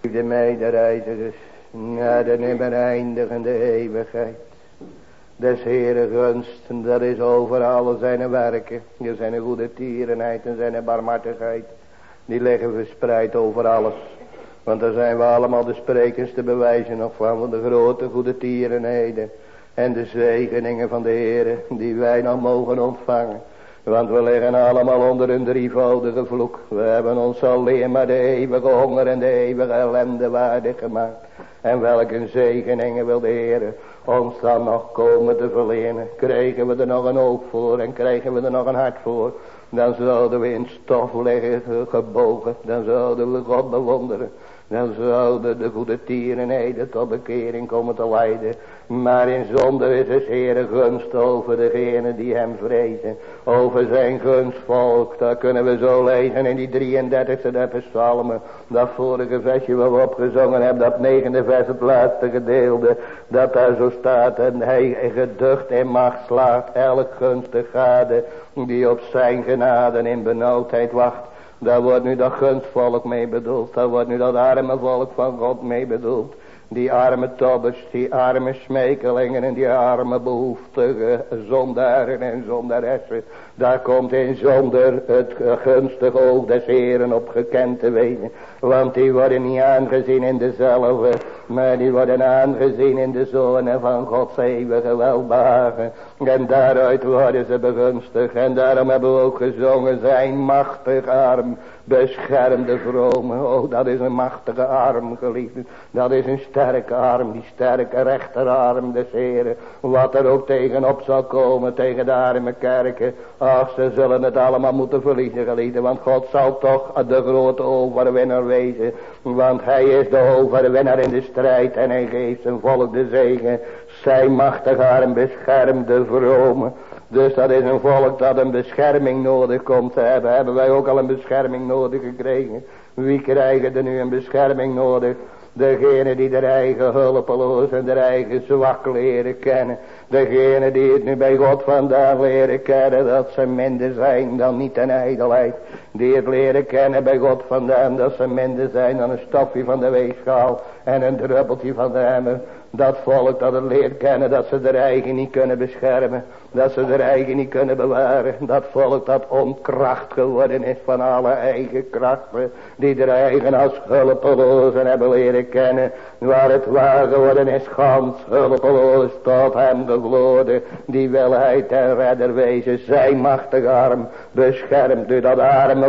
De medereizigers naar de nimmer eindigende eeuwigheid. Des Heere gunst, dat is over alle zijn werken. Zijn goede tierenheid en zijn barmhartigheid. Die liggen verspreid over alles. Want daar zijn we allemaal de sprekers te bewijzen nog van. Van de grote goede tierenheden. En de zegeningen van de Heere. Die wij nog mogen ontvangen. Want we liggen allemaal onder een drievoudige vloek. We hebben ons alleen maar de eeuwige honger en de eeuwige ellende waardig gemaakt. En welke zegeningen wil de Heer ons dan nog komen te verlenen. Krijgen we er nog een oog voor en krijgen we er nog een hart voor. Dan zouden we in stof liggen gebogen. Dan zouden we God bewonderen. Dan zouden de goede tierenheden tot bekering komen te leiden. Maar in zonde is het Heere gunst over degene die hem vrezen. Over zijn gunstvolk. Dat kunnen we zo lezen in die 33e der psalmen. Dat vorige versje wat we opgezongen hebben. Dat negende vers het laatste gedeelte. Dat daar zo staat. En hij geducht en macht slaat elk gunstig gade. Die op zijn genade in benauwdheid wacht. Daar wordt nu dat gunstvolk mee bedoeld. Daar wordt nu dat arme volk van God mee bedoeld. Die arme tobbers, die arme smekelingen en die arme behoeftige zondaren en zondaressen. Daar komt in zonder het gunstige oog des Heren op gekend te wezen. Want die worden niet aangezien in dezelfde, maar die worden aangezien in de zonen van Gods eeuwige welbehagen. En daaruit worden ze begunstigd. En daarom hebben we ook gezongen zijn machtig arm beschermde vrome. Oh, dat is een machtige arm, geliefde. Dat is een sterke arm, die sterke rechterarm des Heren. Wat er ook tegenop zal komen, tegen de arme kerken. Ach, ze zullen het allemaal moeten verliezen, geliefde. Want God zal toch de grote overwinnaar wezen. Want hij is de overwinnaar in de strijd. En hij geeft zijn volk de zegen. Zijn machtige arm beschermt de vrome. Dus dat is een volk dat een bescherming nodig komt te hebben. Hebben wij ook al een bescherming nodig gekregen. Wie krijgen er nu een bescherming nodig? Degene die de eigen hulpeloos en de eigen zwak leren kennen. Degene die het nu bij God vandaan leren kennen. Dat ze minder zijn dan niet een ijdelheid. Die het leren kennen bij God vandaan. Dat ze minder zijn dan een stofje van de weegschaal. En een druppeltje van de emmer. Dat volk dat het leert kennen dat ze de eigen niet kunnen beschermen. Dat ze de eigen niet kunnen bewaren. Dat volk dat onkracht geworden is van alle eigen krachten. Die de eigen als hulpelozen hebben leren kennen. Waar het waar geworden is gans hulpeloos tot hem de Die welheid en redder wezen. Zijn machtige arm beschermt door dat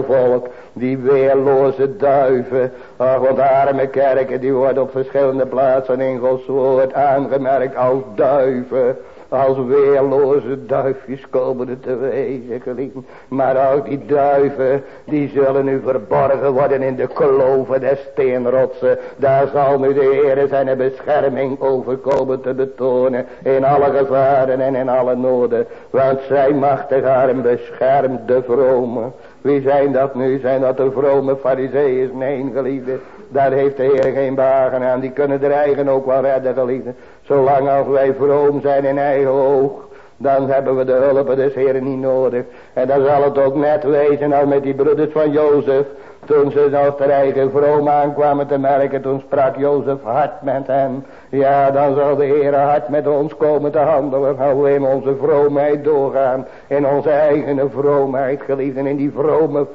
volk. Die weerloze duiven. Ach, want arme kerken die worden op verschillende plaatsen in Gods aangemerkt als duiven. Als weerloze duifjes komen te wezen. Maar ook die duiven, die zullen nu verborgen worden in de kloven der steenrotsen. Daar zal nu de Heer zijn bescherming overkomen te betonen. In alle gevaren en in alle noden. Want zijn machtig arm beschermt de vrome. Wie zijn dat nu? Zijn dat de vrome fariseeërs? Nee, geliefde. Daar heeft de Heer geen bagen aan. Die kunnen de eigen ook wel redden, geliefde. Zolang als wij vroom zijn in eigen oog. Dan hebben we de hulp des Heeren niet nodig. En dan zal het ook net wezen als met die broeders van Jozef. Toen ze nog ter eigen vroom aankwamen te merken. Toen sprak Jozef hard met hem. Ja, dan zal de Heer hard met ons komen te handelen. Als we in onze vroomheid doorgaan. In onze eigen vroomheid, geliefden. In die vrome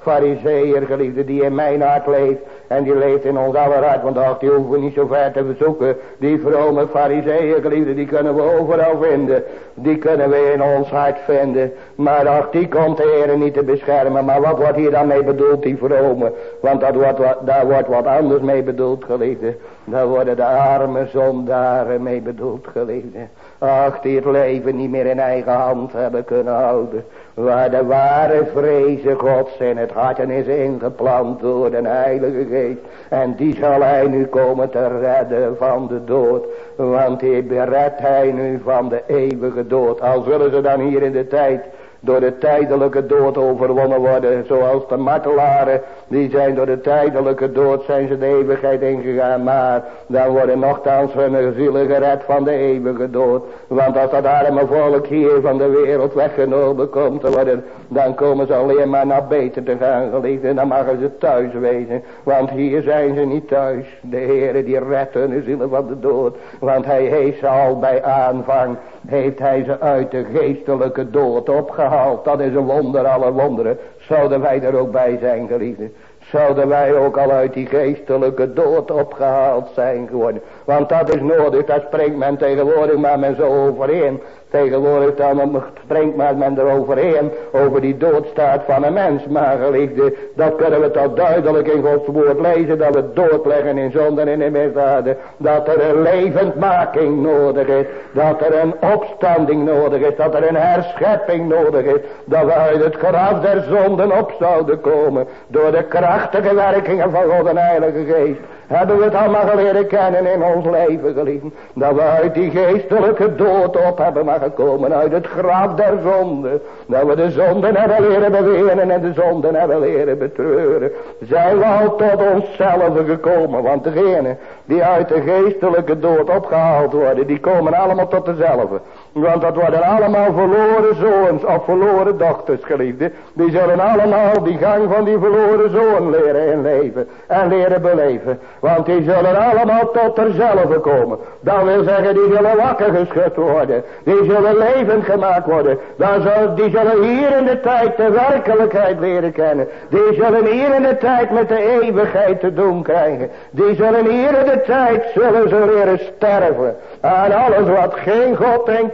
fariseer, geliefde, die in mijn hart leeft. En die leeft in ons aller hart. Want ach, die hoeven we niet zo ver te verzoeken. Die vrome fariseeën, geliefde, die kunnen we overal vinden. Die kunnen we in ons hart vinden. Maar ach, die komt de Heer niet te beschermen. Maar wat wordt hier dan mee bedoeld, die vrome? Want dat wordt, daar wordt wat anders mee bedoeld, geliefde. Daar worden de arme zondaren mee bedoeld, geliefde. Ach, die het leven niet meer in eigen hand hebben kunnen houden. Waar de ware vreze gods in het hart is ingeplant door de heilige geest. En die zal hij nu komen te redden van de dood. Want die redt hij nu van de eeuwige dood. Al zullen ze dan hier in de tijd door de tijdelijke dood overwonnen worden. Zoals de martelaren Die zijn door de tijdelijke dood zijn ze de eeuwigheid ingegaan. Maar dan worden nogthans hun zielen gered van de eeuwige dood. Want als dat arme volk hier van de wereld weggenomen komt te worden. Dan komen ze alleen maar naar beter te gaan geliefd. En dan mogen ze thuis wezen. Want hier zijn ze niet thuis. De Heere die redt hun zielen van de dood. Want hij heeft ze al bij aanvang. Heeft hij ze uit de geestelijke dood opgehaald. Dat is een wonder alle wonderen. Zouden wij er ook bij zijn geliefden. Zouden wij ook al uit die geestelijke dood opgehaald zijn geworden. Want dat is nodig, daar springt men tegenwoordig maar men zo overheen. Tegenwoordig dan springt men eroverheen over die doodstaat van een mens. Maar geliefde, dat kunnen we toch duidelijk in Gods woord lezen. Dat we doodleggen in zonden en in misdaden. Dat er een levendmaking nodig is. Dat er een opstanding nodig is. Dat er een herschepping nodig is. Dat we uit het graf der zonden op zouden komen. Door de krachtige werkingen van God en Heilige Geest hebben we het allemaal leren kennen in ons leven geliefd. Dat we uit die geestelijke dood op hebben mogen komen. Uit het graf der zonde. Dat we de zonden hebben leren beweren en de zonden hebben leren betreuren. Zijn we al tot onszelf gekomen. Want degenen die uit de geestelijke dood opgehaald worden. Die komen allemaal tot dezelfde. Want dat worden allemaal verloren zoons of verloren dochters geliefde. Die zullen allemaal die gang van die verloren zoon leren inleven. En leren beleven. Want die zullen allemaal tot derzelfde komen. Dat wil zeggen, die zullen wakker geschud worden. Die zullen levend gemaakt worden. Dan zal, die zullen hier in de tijd de werkelijkheid leren kennen. Die zullen hier in de tijd met de eeuwigheid te doen krijgen. Die zullen hier in de tijd zullen ze leren sterven. Aan alles wat geen God en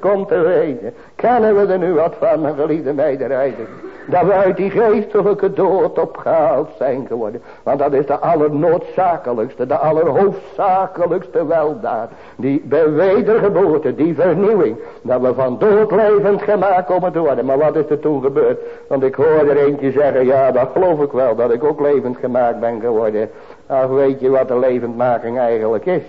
komt te weten. Kennen we er nu wat van, mijn geliefde meidenrijden. Dat we uit die geestelijke dood opgehaald zijn geworden. Want dat is de allernoodzakelijkste, de allerhoofdzakelijkste weldaad. Die wedergeboorte, die vernieuwing. Dat we van dood levend gemaakt komen te worden. Maar wat is er toen gebeurd? Want ik hoorde er eentje zeggen, ja dat geloof ik wel, dat ik ook levend gemaakt ben geworden. Ach weet je wat de levendmaking eigenlijk is?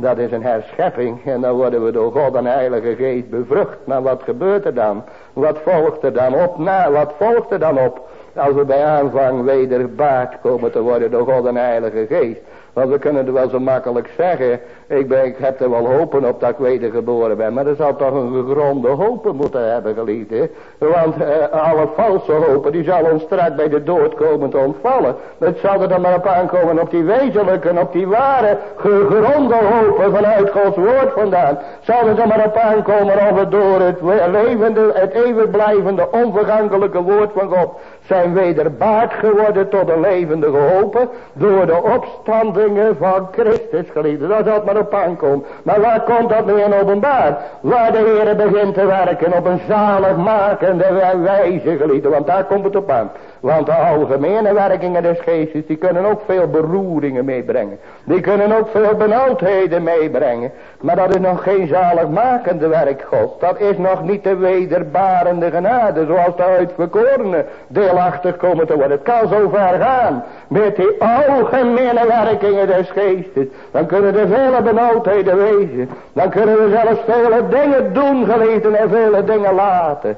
Dat is een herschepping. En dan worden we door God en Heilige Geest bevrucht. Maar wat gebeurt er dan? Wat volgt er dan op? Na, wat volgt er dan op? Als we bij aanvang wederbaard komen te worden door God en Heilige Geest. Want we kunnen het wel zo makkelijk zeggen. Ik, ben, ik heb er wel hopen op dat ik wedergeboren ben. Maar er zal toch een gegronde hopen moeten hebben geliefd. Hè? Want uh, alle valse hopen die zal ons straks bij de dood komen te ontvallen. Het zal er dan maar op aankomen op die wezenlijke en op die ware gegronde hopen vanuit Gods woord vandaan. Zal er dan maar op aankomen of het door het levende, het eeuwig blijvende, onvergankelijke woord van God zijn wederbaard geworden tot een levendige hopen door de opstandingen van Christus geliefde. Zal het maar Maar waar komt dat nu in openbaar? Waar de Heer begint te werken op een zaligmakende wijze geliefde. Want daar komt het op aan. Want de algemene werkingen des geestes, die kunnen ook veel beroeringen meebrengen. Die kunnen ook veel benauwdheden meebrengen. Maar dat is nog geen zaligmakende werk God. Dat is nog niet de wederbarende genade, zoals de uitverkorene deelachtig komen te worden. Het kan zo ver gaan met die algemene werkingen des geestes. Dan kunnen er vele benauwdheden wezen. Dan kunnen we zelfs vele dingen doen geliefden en vele dingen laten.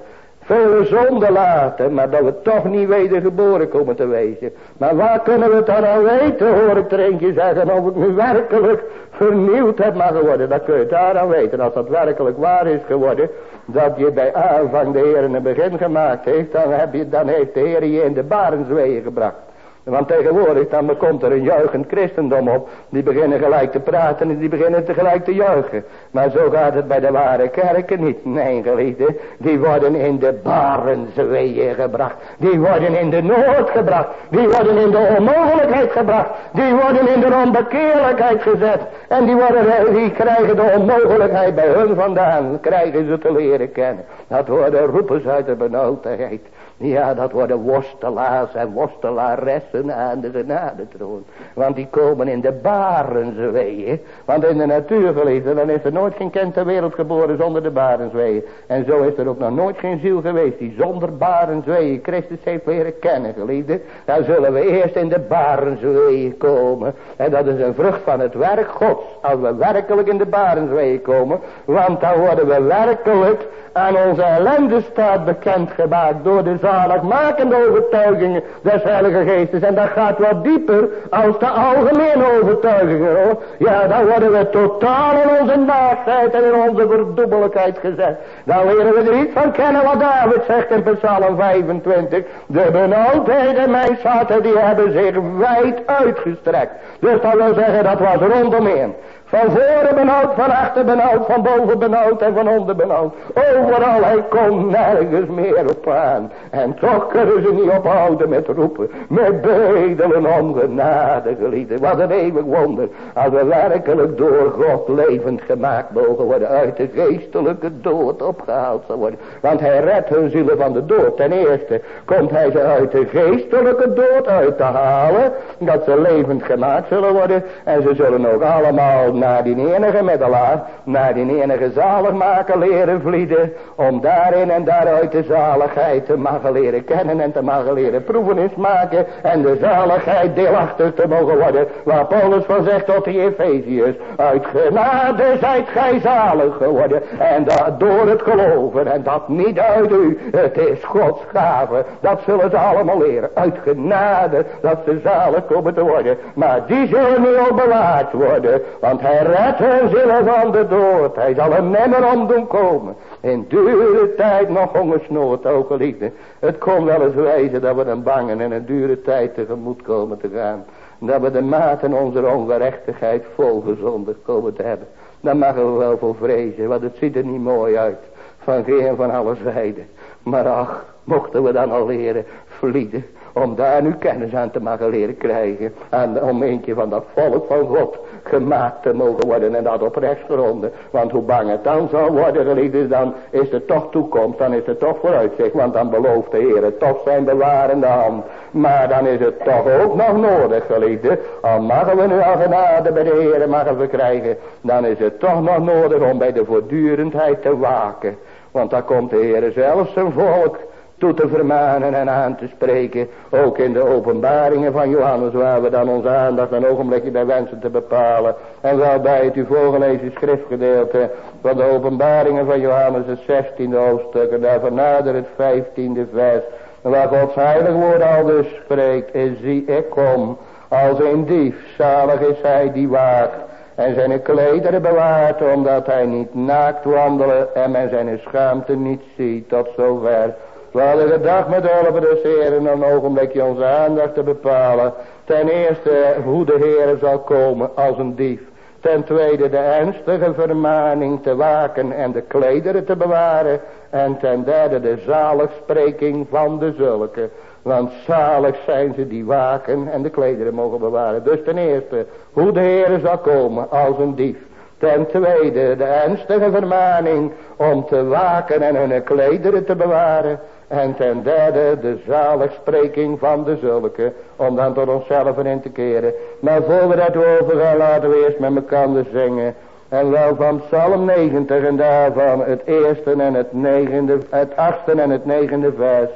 Vele zonden laten, maar dat we toch niet wedergeboren komen te wezen. Maar waar kunnen we het dan aan weten, hoor ik er eentje zeggen, of ik nu werkelijk vernieuwd heb maar geworden. Dat kun je daar aan weten, als dat werkelijk waar is geworden, dat je bij aanvang de Heer een begin gemaakt heeft, dan, heb je, dan heeft de Heer je in de barensweeën gebracht. Want tegenwoordig dan komt er een juichend christendom op. Die beginnen gelijk te praten en die beginnen tegelijk te juichen. Maar zo gaat het bij de ware kerken niet. Nee geliefde, die worden in de barenzweeën gebracht. Die worden in de nood gebracht. Die worden in de onmogelijkheid gebracht. Die worden in de onbekeerlijkheid gezet. En die, worden, die krijgen de onmogelijkheid bij hun vandaan. Krijgen ze te leren kennen. Dat worden roepers uit de benauwdheid. Ja, dat worden worstelaars en worstelaressen aan de genadetroon. Want die komen in de barensweeën. Want in de natuur gelezen, dan is er nooit geen kind ter wereld geboren zonder de barensweeën. En zo is er ook nog nooit geen ziel geweest die zonder barensweeën Christus heeft leren kennen, geliefde. Dan zullen we eerst in de barensweeën komen. En dat is een vrucht van het werk Gods. Als we werkelijk in de barensweeën komen. Want dan worden we werkelijk aan onze ellende staat bekend gemaakt door de zaligmakende overtuigingen des Heilige Geestes. En dat gaat wat dieper als de algemene overtuigingen hoor. Ja, dan worden we totaal in onze naaktheid en in onze verdubbelijkheid gezet. Dan leren we er iets van kennen wat David zegt in Psalm 25. De benauwdheden mijn zaten die hebben zich wijd uitgestrekt. Dus dat wil zeggen dat was rondomheen. Van voren benauwd, van achter benauwd, van boven benauwd en van onder benauwd. Overal, hij komt nergens meer op aan. En toch kunnen ze niet ophouden met roepen. Met bedelen om genade, geliefde. Wat een eeuwig wonder. Als we werkelijk door God levend gemaakt mogen worden. Uit de geestelijke dood opgehaald zal worden. Want hij redt hun zielen van de dood. Ten eerste komt hij ze uit de geestelijke dood uit te halen. Dat ze levend gemaakt zullen worden. En ze zullen ook allemaal naar die enige middelaar, naar die enige zaligmaker leren vlieden, om daarin en daaruit de zaligheid te mogen leren kennen en te mogen leren proeven maken en de zaligheid deelachtig te mogen worden, waar Paulus van zegt tot de Efeziërs, uit genade zijt gij zalig geworden en dat door het geloven en dat niet uit u, het is Gods gave, dat zullen ze allemaal leren, uit genade dat ze zalig komen te worden, maar die zullen nu ook bewaard worden, want hij redt hun van de dood. Hij zal er nimmer om doen komen. In dure tijd nog hongersnood, ook geliefde. Het kon wel eens wijzen dat we een bangen en een dure tijd tegemoet komen te gaan. Dat we de maten onze ongerechtigheid volgezondigd komen te hebben. Daar mag we wel voor vrezen, want het ziet er niet mooi uit. Van geen van alle zijden. Maar ach, mochten we dan al leren vlieden om daar nu kennis aan te mogen leren krijgen. En om eentje van dat volk van God gemaakt te mogen worden. En dat op rechtsgronden. Want hoe bang het dan zal worden geliefd dan is het toch toekomst. Dan is het toch vooruitzicht. Want dan belooft de Heer het toch zijn bewarende hand. Maar dan is het toch ook nog nodig geliefde. Al mogen we nu al genade bij de Heer mogen we krijgen. Dan is het toch nog nodig om bij de voortdurendheid te waken. Want dan komt de Heer zelf zijn volk toe te vermanen en aan te spreken. Ook in de openbaringen van Johannes waar we dan onze aandacht een ogenblikje bij wensen te bepalen. En wel bij het u voorgelezen schriftgedeelte van de openbaringen van Johannes het 16e hoofdstuk en daarvan nader het 15e vers. Waar Gods heilig woord al dus spreekt en zie ik kom als een dief. Zalig is hij die waakt en zijn klederen bewaart omdat hij niet naakt wandelen en men zijn schaamte niet ziet tot zover. We hadden gedacht met hulp des Heren een ogenblikje onze aandacht te bepalen. Ten eerste hoe de Heer zal komen als een dief. Ten tweede de ernstige vermaning te waken en de klederen te bewaren. En ten derde de zaligspreking van de zulke. Want zalig zijn ze die waken en de klederen mogen bewaren. Dus ten eerste hoe de Heer zal komen als een dief. Ten tweede de ernstige vermaning om te waken en hun klederen te bewaren. En ten derde de zaligspreking van de zulke. Om dan tot onszelf in te keren. Maar voor we overgaan laten we eerst met elkaar zingen. En wel van Psalm 90 en daarvan het eerste en het negende, het achtste en het negende vers.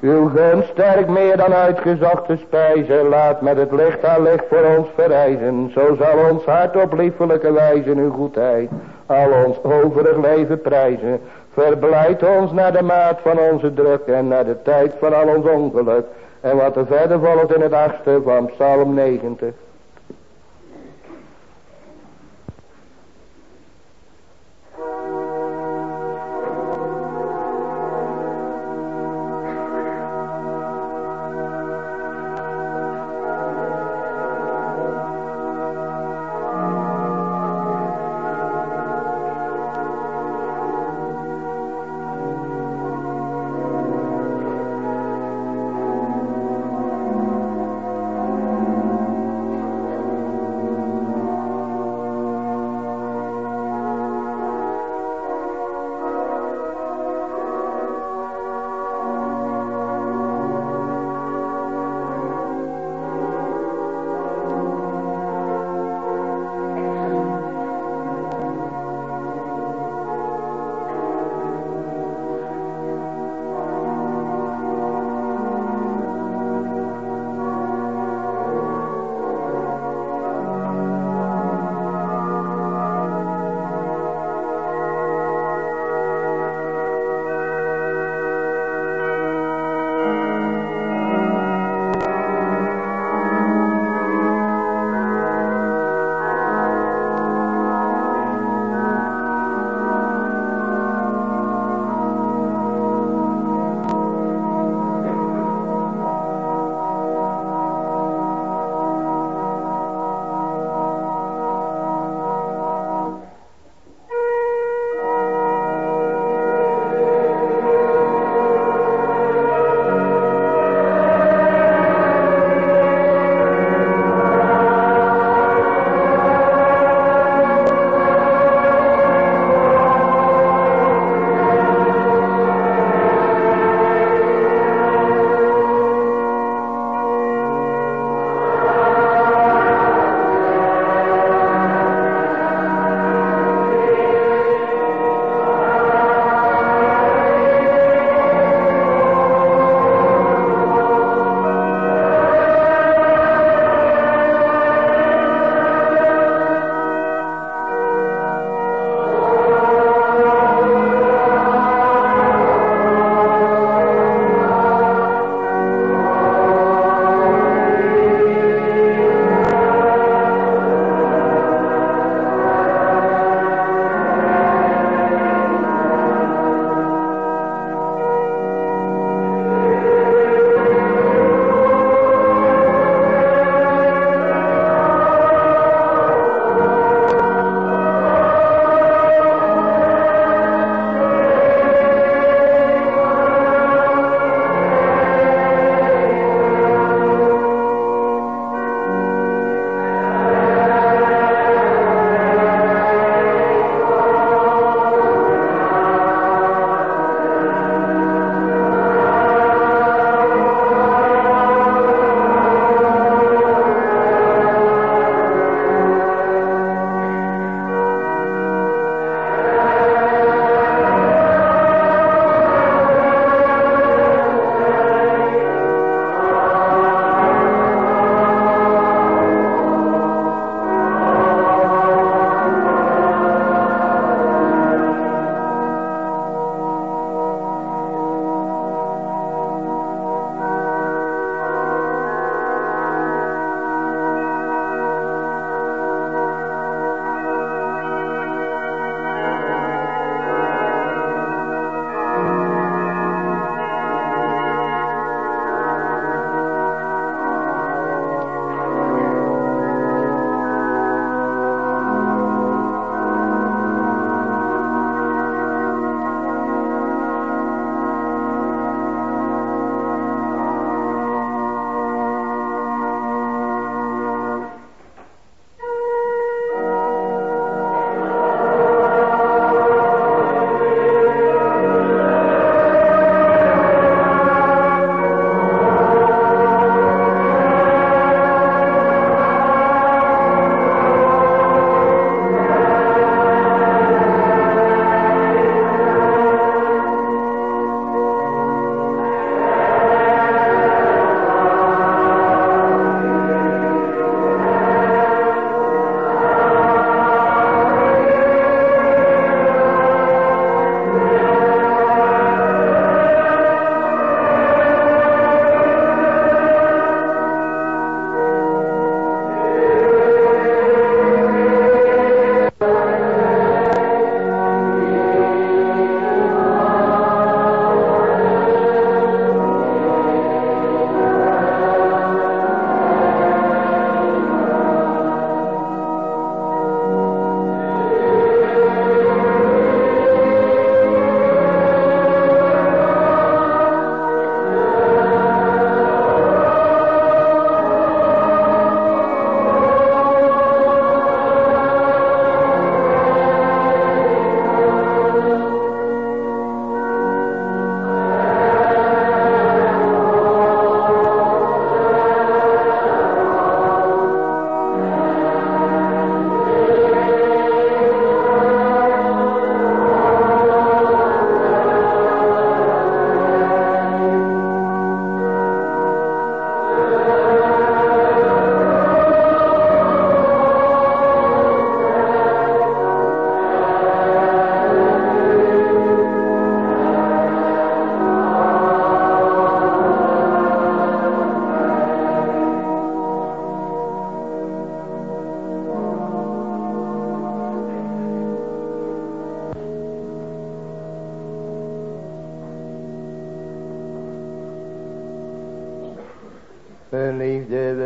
Uw gunst sterk meer dan uitgezochte spijzen, laat met het licht haar licht voor ons verrijzen. Zo zal ons hart op liefelijke wijze uw goedheid, al ons overig leven prijzen. Verblijd ons naar de maat van onze druk en naar de tijd van al ons ongeluk. En wat er verder volgt in het achtste van Psalm 90.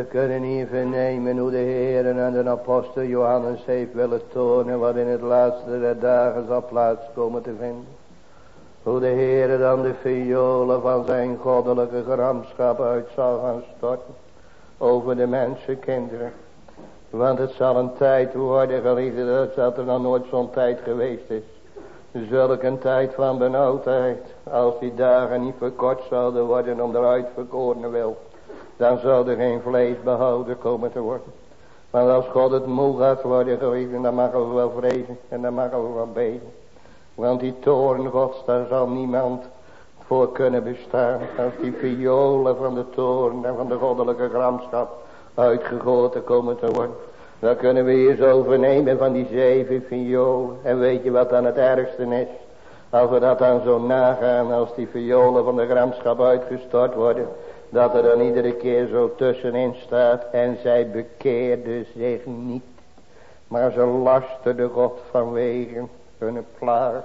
Kunnen niet vernemen hoe de Heer en de apostel Johannes heeft willen tonen wat in het laatste der dagen zal plaatskomen te vinden. Hoe de Heer dan de violen van zijn goddelijke gramschap uit zal gaan storten over de mensenkinderen. Want het zal een tijd worden, geliefde, dat er nog nooit zo'n tijd geweest is. Zulk een tijd van benauwdheid, als die dagen niet verkort zouden worden om de uitverkorene wil, dan zou er geen vlees behouden komen te worden. Want als God het moe gaat worden, geliefde, dan mag we wel vrezen en dan mag we wel beden. Want die toren gods, daar zal niemand voor kunnen bestaan. Als die violen van de toren en van de goddelijke gramschap uitgegoten komen te worden. Dan kunnen we hier zo van die zeven violen. En weet je wat dan het ergste is? Als we dat dan zo nagaan als die violen van de gramschap uitgestort worden. Dat er dan iedere keer zo tussenin staat. En zij bekeerden zich niet. Maar ze lasterden God vanwege hun plaag.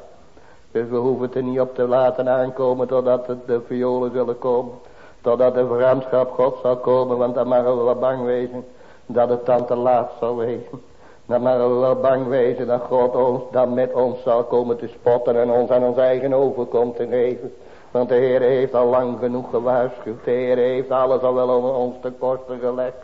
Dus we hoeven het er niet op te laten aankomen totdat de violen zullen komen. Totdat de vramschap God zal komen. Want dan mogen we wel bang wezen dat het dan te laat zal wezen. Dan mogen we wel bang wezen dat God ons dan met ons zal komen te spotten. En ons aan ons eigen over komt te geven. Want de Heer heeft al lang genoeg gewaarschuwd. De Heer heeft alles al wel om ons te kosten gelegd.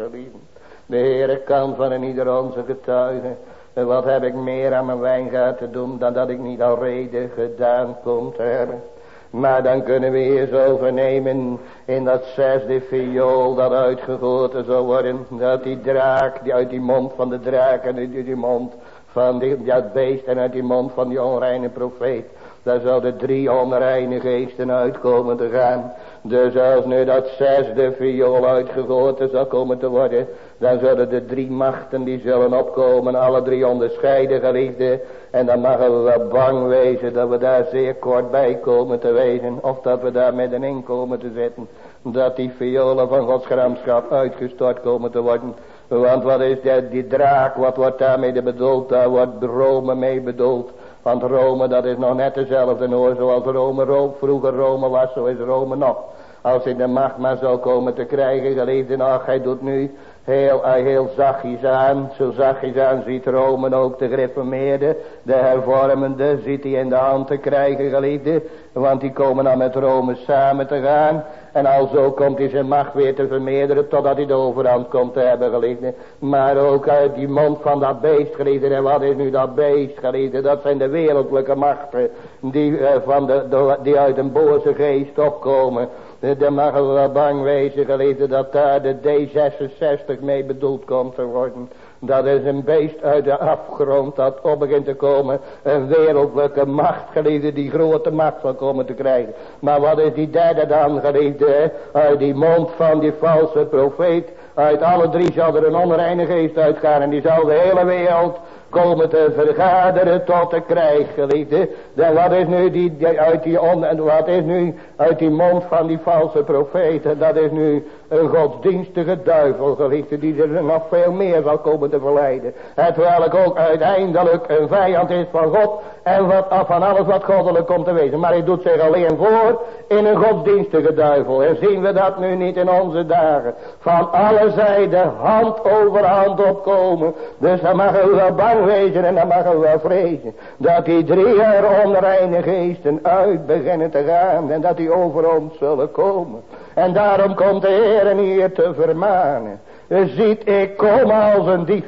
De Heer kan van een ieder onze getuigen. En wat heb ik meer aan mijn wijngaard te doen dan dat ik niet al reden gedaan kom te hebben. Maar dan kunnen we eerst overnemen in dat zesde viool dat uitgegoten zal worden. Dat die draak, die uit die mond van de draak en uit die mond van die, dat beest en uit die mond van die onreine profeet. Daar zouden drie onreine geesten uitkomen te gaan. Dus als nu dat zesde viool uitgegoten zal komen te worden. Dan zullen de drie machten die zullen opkomen. Alle drie onderscheiden geliefde. En dan mogen we wel bang wezen dat we daar zeer kort bij komen te wezen. Of dat we daar middenin komen te zitten. Dat die violen van Gods gramschap uitgestort komen te worden. Want wat is dat, die draak, wat wordt daarmee bedoeld? Daar wordt Rome mee bedoeld. Want Rome dat is nog net dezelfde hoor. Zoals Rome, Rome vroeger Rome was, zo is Rome nog. Als hij de macht maar zou komen te krijgen, geliefde, ach, hij doet nu heel, heel zachtjes aan. Zo zachtjes aan ziet Rome ook de gereformeerde, de hervormende, ziet hij in de hand te krijgen, geliefde. Want die komen dan met Rome samen te gaan. En alzo komt hij zijn macht weer te vermeerderen totdat hij de overhand komt te hebben, geliefde. Maar ook uit die mond van dat beest, geliefde. En wat is nu dat beest, geliefde? Dat zijn de wereldlijke machten die, uh, van de, die uit een boze geest opkomen. Dan mag we wel bang wezen, geliefde, dat daar de D66 mee bedoeld komt te worden. Dat is een beest uit de afgrond dat op begint te komen. Een wereldlijke macht, geliefde, die grote macht zal komen te krijgen. Maar wat is die derde dan, geliefde? Uit die mond van die valse profeet. Uit alle drie zal er een onreine geest uitgaan. En die zal de hele wereld komen te vergaderen tot de krijg, geliefde. Dan wat is nu die, uit die on, en wat is nu uit die mond van die valse profeten? Dat is nu een godsdienstige duivel, geliefde, die er nog veel meer zal komen te verleiden. Het welk ook uiteindelijk een vijand is van God en wat, van alles wat goddelijk komt te wezen. Maar hij doet zich alleen voor in een godsdienstige duivel. En zien we dat nu niet in onze dagen. Van alle zijden hand over hand opkomen. Dus dan mag u wel bang wezen en dan mag u wel vrezen. Dat die drie onreine geesten uit beginnen te gaan. En dat die over ons zullen komen. En daarom komt de Heer hier te vermanen. Ziet, ik kom als een dief.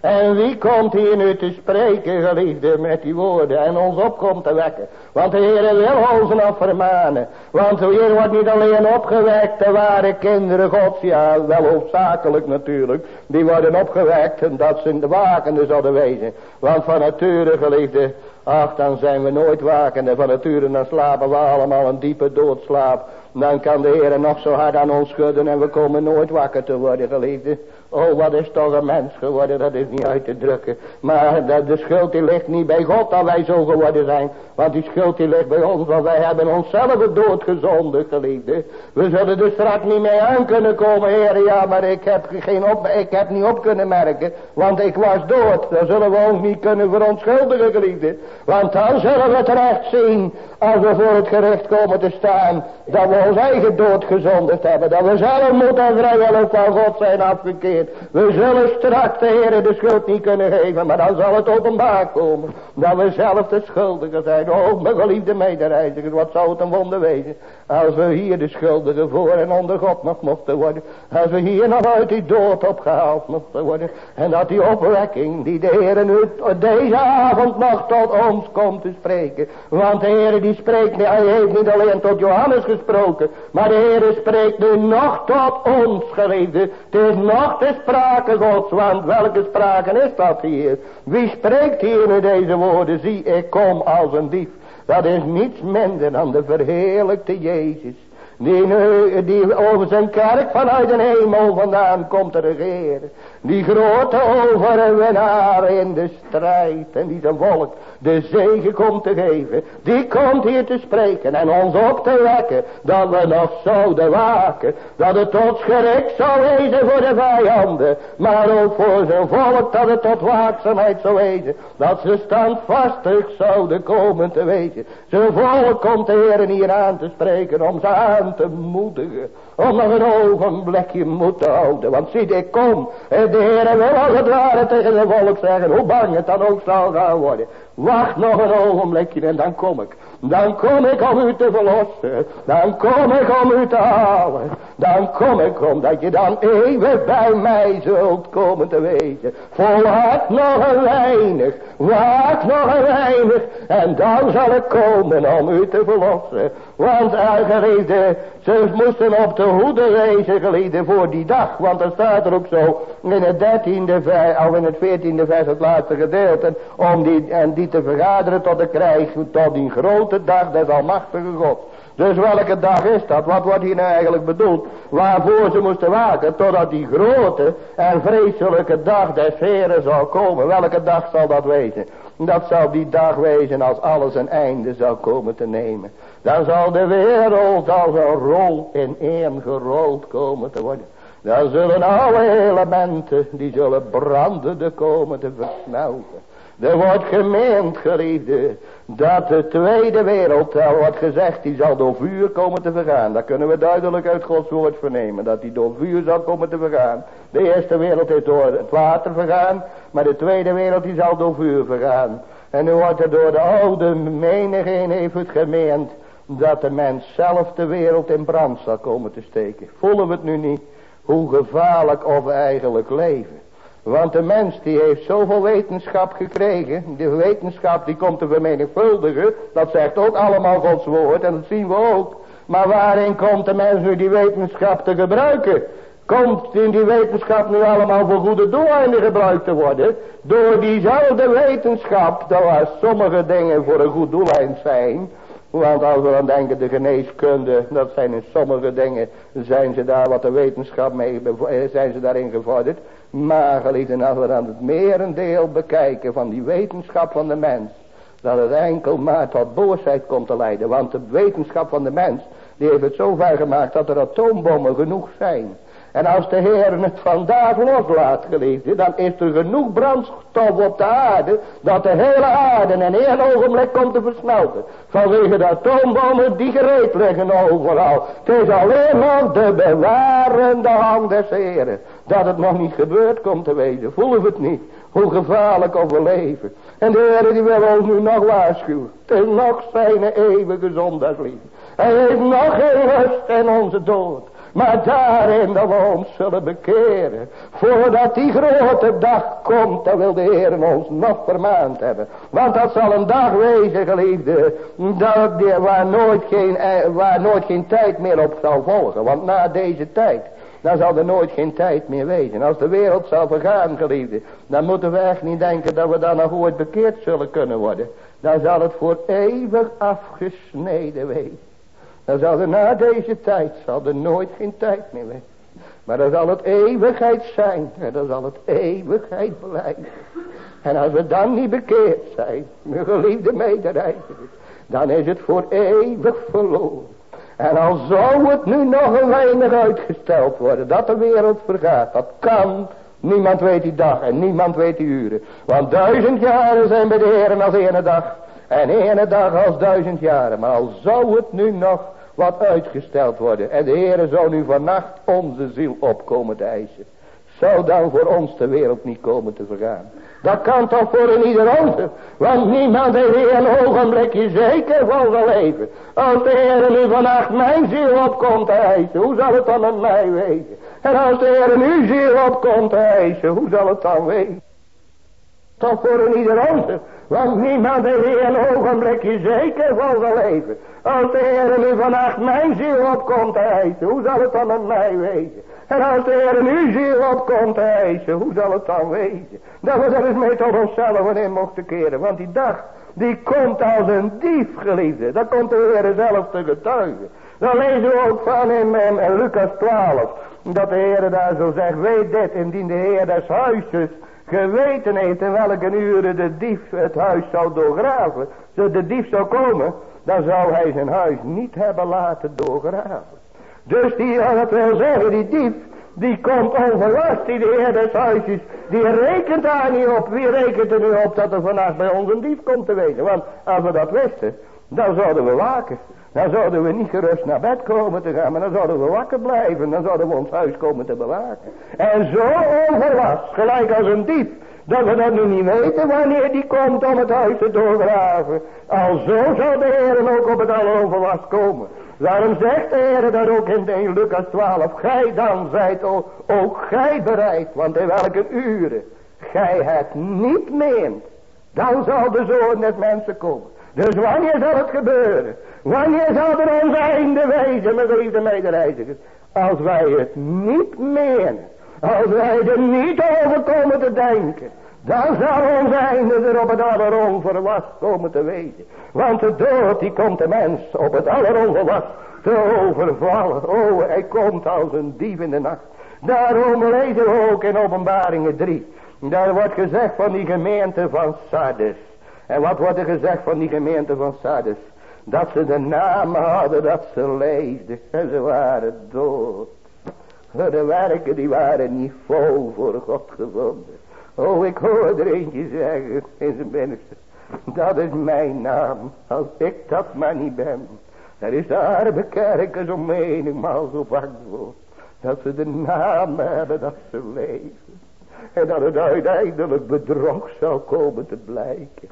En wie komt hier nu te spreken, geliefde, met die woorden en ons opkomt te wekken? Want de Heer wil ons nog vermanen. Want de Heer wordt niet alleen opgewekt, de ware kinderen gods, ja, wel hoofdzakelijk natuurlijk. Die worden opgewekt en dat ze de wakende zouden wezen. Want van nature, geliefde, ach, dan zijn we nooit wakende. Van nature dan slapen we allemaal een diepe doodslaap. Dan kan de Heer nog zo hard aan ons schudden en we komen nooit wakker te worden, geliefde. Oh, wat is toch een mens geworden, dat is niet uit te drukken. Maar de schuld die ligt niet bij God dat wij zo geworden zijn. Want die schuld die ligt bij ons, want wij hebben onszelf doodgezonden, geliefde. We zullen er straks niet mee aan kunnen komen, heren. Ja, maar ik heb, geen op, ik heb niet op kunnen merken, want ik was dood. Dan zullen we ons niet kunnen verontschuldigen, geliefde. Want dan zullen we terecht zien, als we voor het gerecht komen te staan, dat we ons eigen dood gezondigd hebben. Dat we zelf moeten vrijwillig van God zijn afgekeerd. We zullen straks de Heer de schuld niet kunnen geven, maar dan zal het openbaar komen. Dat we zelf de schuldigen zijn. Oh, mijn geliefde medereizigers, wat zou het een wonder wezen. Als we hier de schuldigen voor en onder God nog mochten worden. Als we hier nog uit die dood opgehaald mochten worden. En dat die opwekking die de Heer nu deze avond nog tot ons komt te spreken. Want de Heer die spreekt, hij heeft niet alleen tot Johannes gesproken. Maar de Heer spreekt nu nog tot ons geliefde. Het is nog de sprake Gods. Want welke sprake is dat hier? Wie spreekt hier nu deze woorden? Zie ik kom als een dief. Dat is niets minder dan de verheerlijkte Jezus. Die, nu, die over zijn kerk vanuit de hemel vandaan komt te regeren. Die grote overwinnaar in de strijd. En die zijn volk de zegen komt te geven. Die komt hier te spreken en ons op te wekken. Dat we nog zouden waken. Dat het tot schrik zou wezen voor de vijanden. Maar ook voor zijn volk dat het tot waakzaamheid zou wezen. Dat ze standvastig zouden komen te wezen. Zijn volk komt de Heer hier aan te spreken om ze aan te moedigen. Om nog een ogenblikje moeten houden. Want zie ik kom. De Heer wil als het ware tegen zijn volk zeggen. Hoe bang het dan ook zal gaan worden. Wacht nog een ogenblikje en dan kom ik. Dan kom ik om u te verlossen. Dan kom ik om u te halen. Dan kom ik omdat je dan eeuwig bij mij zult komen te wezen. Volhard nog een weinig. Wacht nog een weinig. En dan zal ik komen om u te verlossen. Want geliefde, ze moesten op de hoede wezen geliefde voor die dag. Want er staat er ook zo in het dertiende vers, of in het veertiende vers het laatste gedeelte. Om die, en die te vergaderen tot de krijg, tot die grote dag des almachtige God. Dus welke dag is dat? Wat wordt hier nou eigenlijk bedoeld? Waarvoor ze moesten waken totdat die grote en vreselijke dag des Heren zal komen. Welke dag zal dat wezen? Dat zal die dag wezen als alles een einde zal komen te nemen. Dan zal de wereld als een rol in één gerold komen te worden. Dan zullen alle elementen die zullen branden komen te versmelten. Er wordt gemeend, geliefde, dat de tweede wereld, daar wordt gezegd, die zal door vuur komen te vergaan. Dat kunnen we duidelijk uit Gods woord vernemen, dat die door vuur zal komen te vergaan. De eerste wereld is door het water vergaan, maar de tweede wereld die zal door vuur vergaan. En nu wordt er door de oude menigeen het gemeend, dat de mens zelf de wereld in brand zal komen te steken. Voelen we het nu niet, hoe gevaarlijk of we eigenlijk leven. Want de mens die heeft zoveel wetenschap gekregen. De wetenschap die komt te vermenigvuldigen. Dat zegt ook allemaal Gods woord. En dat zien we ook. Maar waarin komt de mens nu die wetenschap te gebruiken? Komt in die wetenschap nu allemaal voor goede doeleinden gebruikt te worden? Door diezelfde wetenschap, dat waar sommige dingen voor een goed doeleind zijn. Want als we dan denken de geneeskunde, dat zijn in sommige dingen, zijn ze daar wat de wetenschap mee, zijn ze daarin gevorderd. Maar geliefden, als we dan het merendeel bekijken van die wetenschap van de mens. Dat het enkel maar tot boosheid komt te leiden. Want de wetenschap van de mens, die heeft het zo ver gemaakt dat er atoombommen genoeg zijn. En als de Heer het vandaag loslaat, geliefde, dan is er genoeg brandstof op de aarde, dat de hele aarde in één ogenblik komt te versmelten. Vanwege de atoombommen die gereed liggen overal. Het is alleen nog de bewarende hand des Heeren. Dat het nog niet gebeurd komt te wezen. Voelen we het niet? Hoe gevaarlijk of we leven. En de Heer die wil ons nu nog waarschuwen. Het nog zijn eeuwige zondagsliefde. Hij heeft nog geen rust in onze dood. Maar daarin dat we ons zullen bekeren. Voordat die grote dag komt, dan wil de Heer ons nog vermaand hebben. Want dat zal een dag wezen, geliefde, dat, waar, nooit geen, waar nooit geen tijd meer op zal volgen. Want na deze tijd, dan zal er nooit geen tijd meer wezen. Als de wereld zal vergaan, geliefde, dan moeten we echt niet denken dat we dan nog ooit bekeerd zullen kunnen worden. Dan zal het voor eeuwig afgesneden wezen. Dan zal er na deze tijd, zal er nooit geen tijd meer zijn. Maar dan zal het eeuwigheid zijn. En dan zal het eeuwigheid blijven. En als we dan niet bekeerd zijn, mijn geliefde medereizigers, dan is het voor eeuwig verloren. En al zou het nu nog een weinig uitgesteld worden, dat de wereld vergaat, dat kan. Niemand weet die dag en niemand weet die uren. Want duizend jaren zijn bij de Heeren als ene dag. En ene dag als duizend jaren. Maar al zou het nu nog wat uitgesteld worden. En de Heere zou nu vannacht onze ziel opkomen te eisen. Zou dan voor ons de wereld niet komen te vergaan. Dat kan toch voor een ieder ander. Want niemand heeft hier een ogenblikje zeker van zijn leven. Als de Heer nu vannacht mijn ziel opkomt te eisen. Hoe zal het dan met mij wezen? En als de Heer nu ziel opkomt te eisen. Hoe zal het dan wezen? Toch voor een ieder ander. Want niemand heeft hier een ogenblikje zeker van zijn leven. Als de Heer nu vannacht mijn ziel opkomt te eisen. Hoe zal het dan met mij wezen? En als de Heer nu ziel opkomt te eisen, hoe zal het dan wezen? Dat we er eens mee tot onszelf in mochten keren. Want die dag, die komt als een dief geliefde. Dat komt de Heer zelf te getuigen. Dan lezen we ook van in, in, Lucas 12. Dat de Heer daar zo zegt, weet dit, indien de Heer des huizes geweten heeft in welke uren de dief het huis zou doorgraven. Zo de dief zou komen, dan zou hij zijn huis niet hebben laten doorgraven. Dus die, dat wil zeggen, die dief, die komt onverwacht die de heer des huisjes, die rekent daar niet op. Wie rekent er nu op dat er vannacht bij ons een dief komt te wezen? Want als we dat wisten, dan zouden we waken. Dan zouden we niet gerust naar bed komen te gaan, maar dan zouden we wakker blijven. Dan zouden we ons huis komen te bewaken. En zo onverwacht, gelijk als een dief, dat we dat nu niet weten wanneer die komt om het huis te doorgraven. Al zo zou de Heer ook op het onverwacht komen. Daarom zegt de Heer dat ook in, de Lucas 12. Gij dan zijt ook, ook gij bereid. Want in welke uren gij het niet meent. Dan zal de zoon met mensen komen. Dus wanneer zal het gebeuren? Wanneer zal er ons einde wezen, mijn geliefde medereizigers? Als wij het niet menen. Als wij er niet over komen te denken. Dan zal ons einde er op het alleronverwacht komen te wezen. Want de dood die komt de mens op het alleronverwacht te overvallen. Oh, hij komt als een dief in de nacht. Daarom lezen we ook in openbaringen 3. Daar wordt gezegd van die gemeente van Sardes. En wat wordt er gezegd van die gemeente van Sardes? Dat ze de naam hadden dat ze leefden. En ze waren dood. De werken die waren niet vol voor God gevonden. Oh, ik hoor er eentje zeggen in zijn binnenste. Dat is mijn naam, als ik dat maar niet ben. Er is de arme kerken zo menigmaal zo bang voor. Dat ze de naam hebben dat ze leven. En dat het uiteindelijk bedrog zal komen te blijken.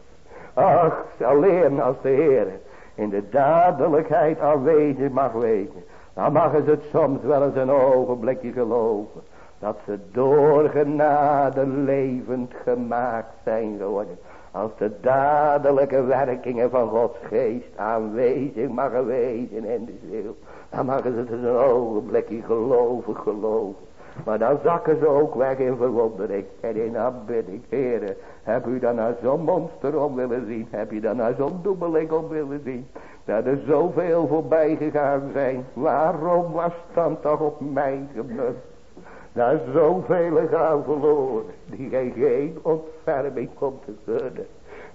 Ach, alleen als de Heer in de dadelijkheid aanwezig mag wezen. Dan mag ze het soms wel eens een ogenblikje geloven. Dat ze door genade levend gemaakt zijn geworden. Als de dadelijke werkingen van Gods geest aanwezig mag wezen in de ziel. Dan mag ze het een ogenblikje geloven, geloven. Maar dan zakken ze ook weg in verwondering en in aanbidding. Heren, heb u dan naar zo'n monster om willen zien? Heb je dan naar zo'n doebeling om willen zien? Dat er zoveel voorbij gegaan zijn. Waarom was dan toch op mij gemunt? Daar zoveel gaan verloren. Die geen ontferming komt te kunnen.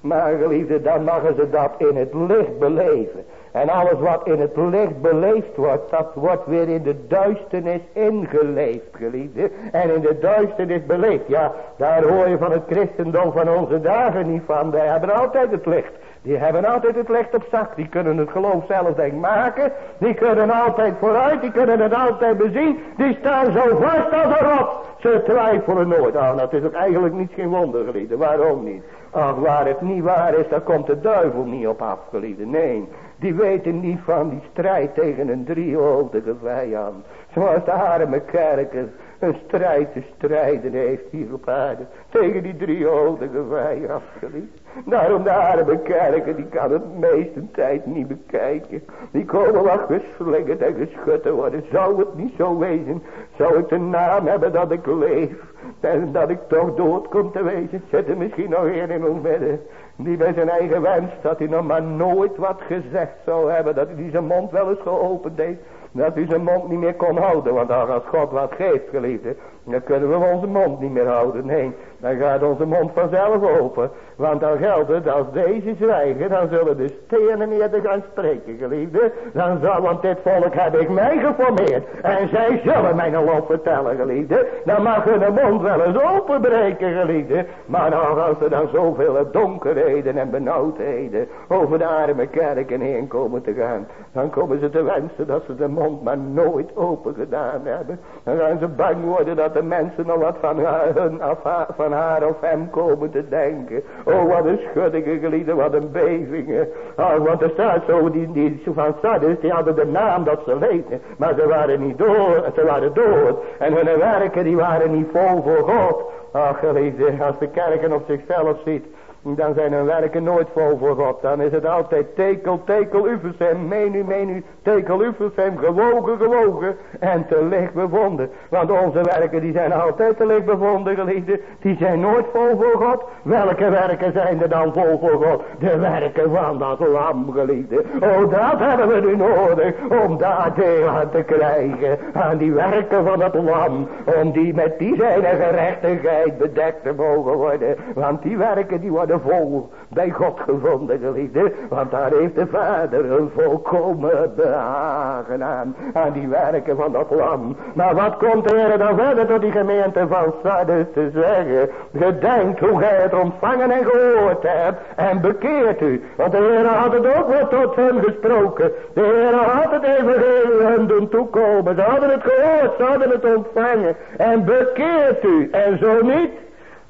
Maar geliefde, dan mogen ze dat in het licht beleven. En alles wat in het licht beleefd wordt, dat wordt weer in de duisternis ingeleefd, geliefde. En in de duisternis beleefd. Ja, daar hoor je van het christendom van onze dagen niet van. Wij hebben altijd het licht. Die hebben altijd het licht op zak. Die kunnen het geloof zelf denk maken. Die kunnen altijd vooruit. Die kunnen het altijd bezien. Die staan zo vast als een rot. Ze twijfelen nooit. Ah, dat is ook eigenlijk niet geen wonder, geliefde. Waarom niet? Ach, waar het niet waar is, daar komt de duivel niet op af, geliefde. Nee, die weten niet van die strijd tegen een driehoofdige vijand. Zoals de arme kerken een strijd te strijden heeft hier op aarde. Tegen die driehoofdige vijand, geliefde. Daarom de arme kerken, die kan het meeste tijd niet bekijken. Die komen wel geslingerd en geschud worden. Zou het niet zo wezen, zou ik de naam hebben dat ik leef. En dat ik toch dood kom te wezen. Zit er misschien nog een in ons midden. Die bij zijn eigen wens, dat hij nog maar nooit wat gezegd zou hebben. Dat hij zijn mond wel eens geopend heeft. Dat hij zijn mond niet meer kon houden. Want als God wat geeft, geliefde, dan kunnen we onze mond niet meer houden. Nee, dan gaat onze mond vanzelf open. Want dan geldt het, als deze zwijgen, dan zullen de stenen eerder gaan spreken, geliefde. Dan zal, want dit volk heb ik mij geformeerd. En zij zullen mijn lof vertellen, geliefde. Dan mag hun mond wel eens openbreken, geliefde. Maar als er dan zoveel donkerheden en benauwdheden over de arme kerken heen komen te gaan. Dan komen ze te wensen dat ze de mond maar nooit open gedaan hebben. Dan gaan ze bang worden dat de mensen nog wat van, hun, van haar of hem komen te denken. Oh, wat een schuddingen gelieden, wat een bevingen. Oh, want er staat zo, die, die van Sardis, die hadden de naam dat ze weten. Maar ze waren niet door, ze waren dood. En hun werken, die waren niet vol voor God. Ach, geliefde, als de kerken op zichzelf ziet, dan zijn hun werken nooit vol voor God. Dan is het altijd tekel, tekel, uvesem, menu, menu, tekel, uvesem, gewogen, gewogen en te licht bevonden. Want onze werken die zijn altijd te licht bevonden, geliefde. Die zijn nooit vol voor God. Welke werken zijn er dan vol voor God? De werken van dat lam, geliefde. Oh, dat hebben we nu nodig om daar deel aan te krijgen. Aan die werken van het lam. Om die met die zijn gerechtigheid bedekt te mogen worden. Want die werken die worden bij God gevonden, geliefde. Want daar heeft de Vader een volkomen behagen aan. Aan die werken van dat lam. Maar wat komt de dan verder tot die gemeente van Sardes te zeggen? Gedenkt hoe gij het ontvangen en gehoord hebt. En bekeert u. Want de Heer had het ook wel tot hem gesproken. De Heer had het evangelie hem doen toekomen. Ze hadden het gehoord, ze hadden het ontvangen. En bekeert u. En zo niet.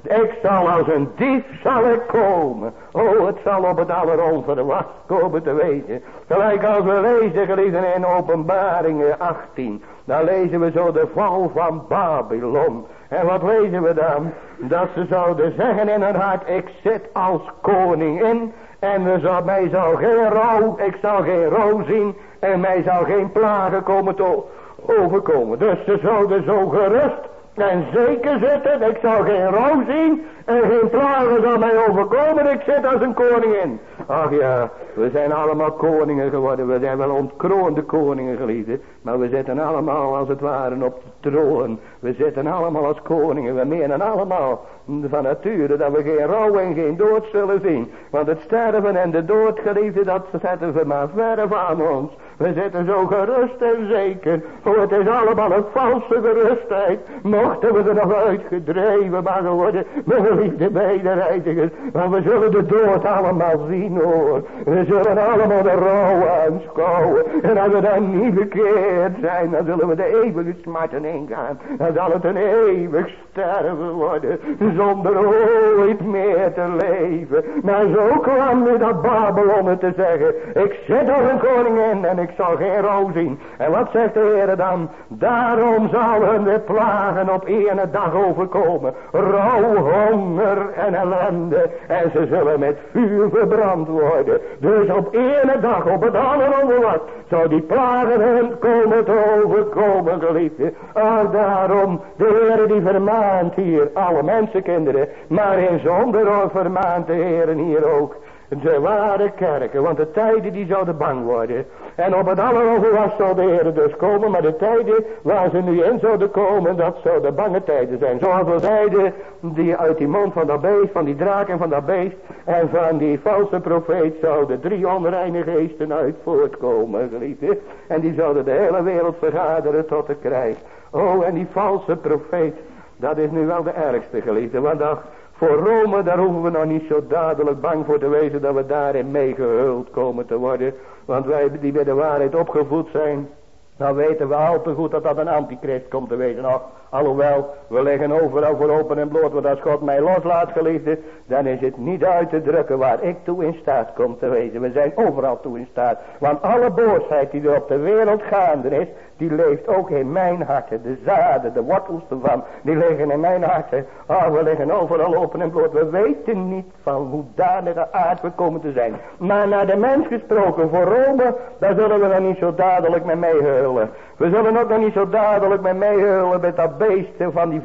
Ik zal als een dief zal komen. Oh, het zal op het alleronverwacht komen te weten. Gelijk als we lezen, in openbaringen 18. Dan lezen we zo de val van Babylon. En wat lezen we dan? Dat ze zouden zeggen in hun hart, ik zit als koning in. En er zal, mij zal geen rouw, ik zal geen rouw zien. En mij zal geen plagen komen te overkomen. Dus ze zouden zo gerust en zeker zitten, ik zal geen rouw zien en geen plagen zal mij overkomen. Ik zit als een koningin. Ach ja, we zijn allemaal koningen geworden. We zijn wel ontkroonde koningen geliefde. Maar we zitten allemaal als het ware op de troon. We zitten allemaal als koningen. We menen allemaal van nature dat we geen rouw en geen dood zullen zien. Want het sterven en de dood geliefde, dat zetten we maar verre van ons. We zitten zo gerust en zeker. Oh, het is allemaal een valse gerustheid. Mochten we er nog uitgedreven mogen worden. Mijn geliefde medereizigers. Want we zullen de dood allemaal zien hoor. We zullen allemaal de rouw aanschouwen. En als we dan niet bekeerd zijn. Dan zullen we de eeuwige smarten ingaan. Dan zal het een eeuwig sterven worden. Zonder ooit meer te leven. Maar zo kwam nu dat Babylon te zeggen. Ik zit als een koningin en ik zal geen rouw zien. En wat zegt de Heer dan? Daarom zal hun de plagen op ene dag overkomen. Rouw, honger en ellende. En ze zullen met vuur verbrand worden. Dus op ene dag, op het wat, zou die plagen hun komen te overkomen, geliefde. Ah, daarom, de Heer die vermaant hier alle mensenkinderen. Maar in zonder vermaant de Heer hier ook de ware kerken. Want de tijden die zouden bang worden. En op het alleroverwas zal de Heer dus komen. Maar de tijden waar ze nu in zouden komen. Dat zouden bange tijden zijn. Zoals we zeiden. Die uit die mond van dat beest. Van die draak en van dat beest. En van die valse profeet zouden drie onreine geesten uit voortkomen. Geliefde. En die zouden de hele wereld vergaderen tot de krijg. Oh en die valse profeet. Dat is nu wel de ergste geliefde. Want dat voor Rome, daar hoeven we nog niet zo dadelijk bang voor te wezen dat we daarin meegehuld komen te worden. Want wij die bij de waarheid opgevoed zijn, dan weten we al te goed dat dat een antichrist komt te wezen. Ach, alhoewel, we liggen overal voor open en bloot. Want als God mij loslaat, geliefde, dan is het niet uit te drukken waar ik toe in staat kom te wezen. We zijn overal toe in staat. Want alle boosheid die er op de wereld gaande is, die leeft ook in mijn harten. De zaden, de wortels ervan, die liggen in mijn harten. Oh, we liggen overal open en bloot. We weten niet van hoe danige aard we komen te zijn. Maar naar de mens gesproken voor Rome, daar zullen we dan niet zo dadelijk mee meeheulen. We zullen ook nog niet zo dadelijk mee meeheulen met dat beesten van die,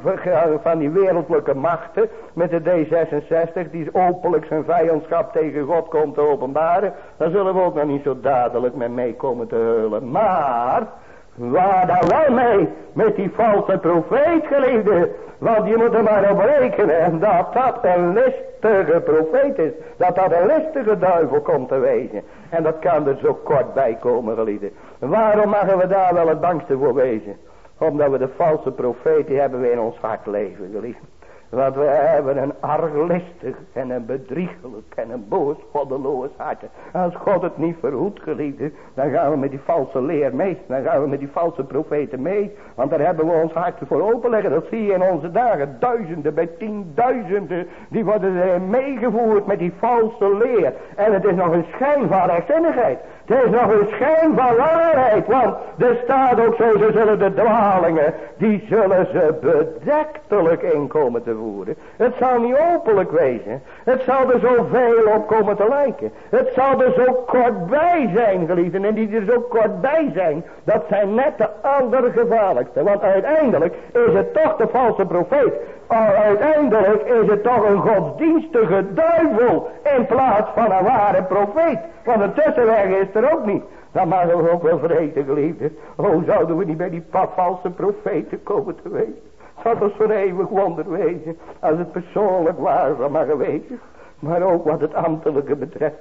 van die wereldlijke machten. Met de D66 die openlijk zijn vijandschap tegen God komt te openbaren. Daar zullen we ook nog niet zo dadelijk mee meekomen te heulen. Maar Waar dan wel mee met die valse profeet geliefde. Want je moet er maar op rekenen dat dat een listige profeet is. Dat dat een listige duivel komt te wezen. En dat kan er zo kort bij komen geliefde. Waarom mogen we daar wel het bangste voor wezen? Omdat we de valse profeet die hebben we in ons hart leven geliefde. Want we hebben een arglistig en een bedriegelijk en een boos goddeloos hart. Als God het niet verhoedt geliefde, dan gaan we met die valse leer mee. Dan gaan we met die valse profeten mee. Want daar hebben we ons hart voor openleggen. Dat zie je in onze dagen. Duizenden bij tienduizenden. Die worden meegevoerd met die valse leer. En het is nog een schijn van rechtzinnigheid. Het is nog een schijn van waarheid. Want er staat ook zo, ze zullen de dwalingen, die zullen ze bedektelijk inkomen te voeren. Het zal niet openlijk wezen. Het zal er zoveel op komen te lijken. Het zal er zo kort bij zijn, geliefden. En die er zo kort bij zijn, dat zijn net de allergevaarlijkste. Want uiteindelijk is het toch de valse profeet. Uiteindelijk is het toch een godsdienstige duivel in plaats van een ware profeet. Want een tussenweg is er ook niet. Dan mogen we ook wel vreten, geliefde. Oh, zouden we niet bij die valse profeten komen te weten. Zou dat voor eeuwig wonder wezen. Als het persoonlijk waar zou mogen wezen. Maar ook wat het ambtelijke betreft.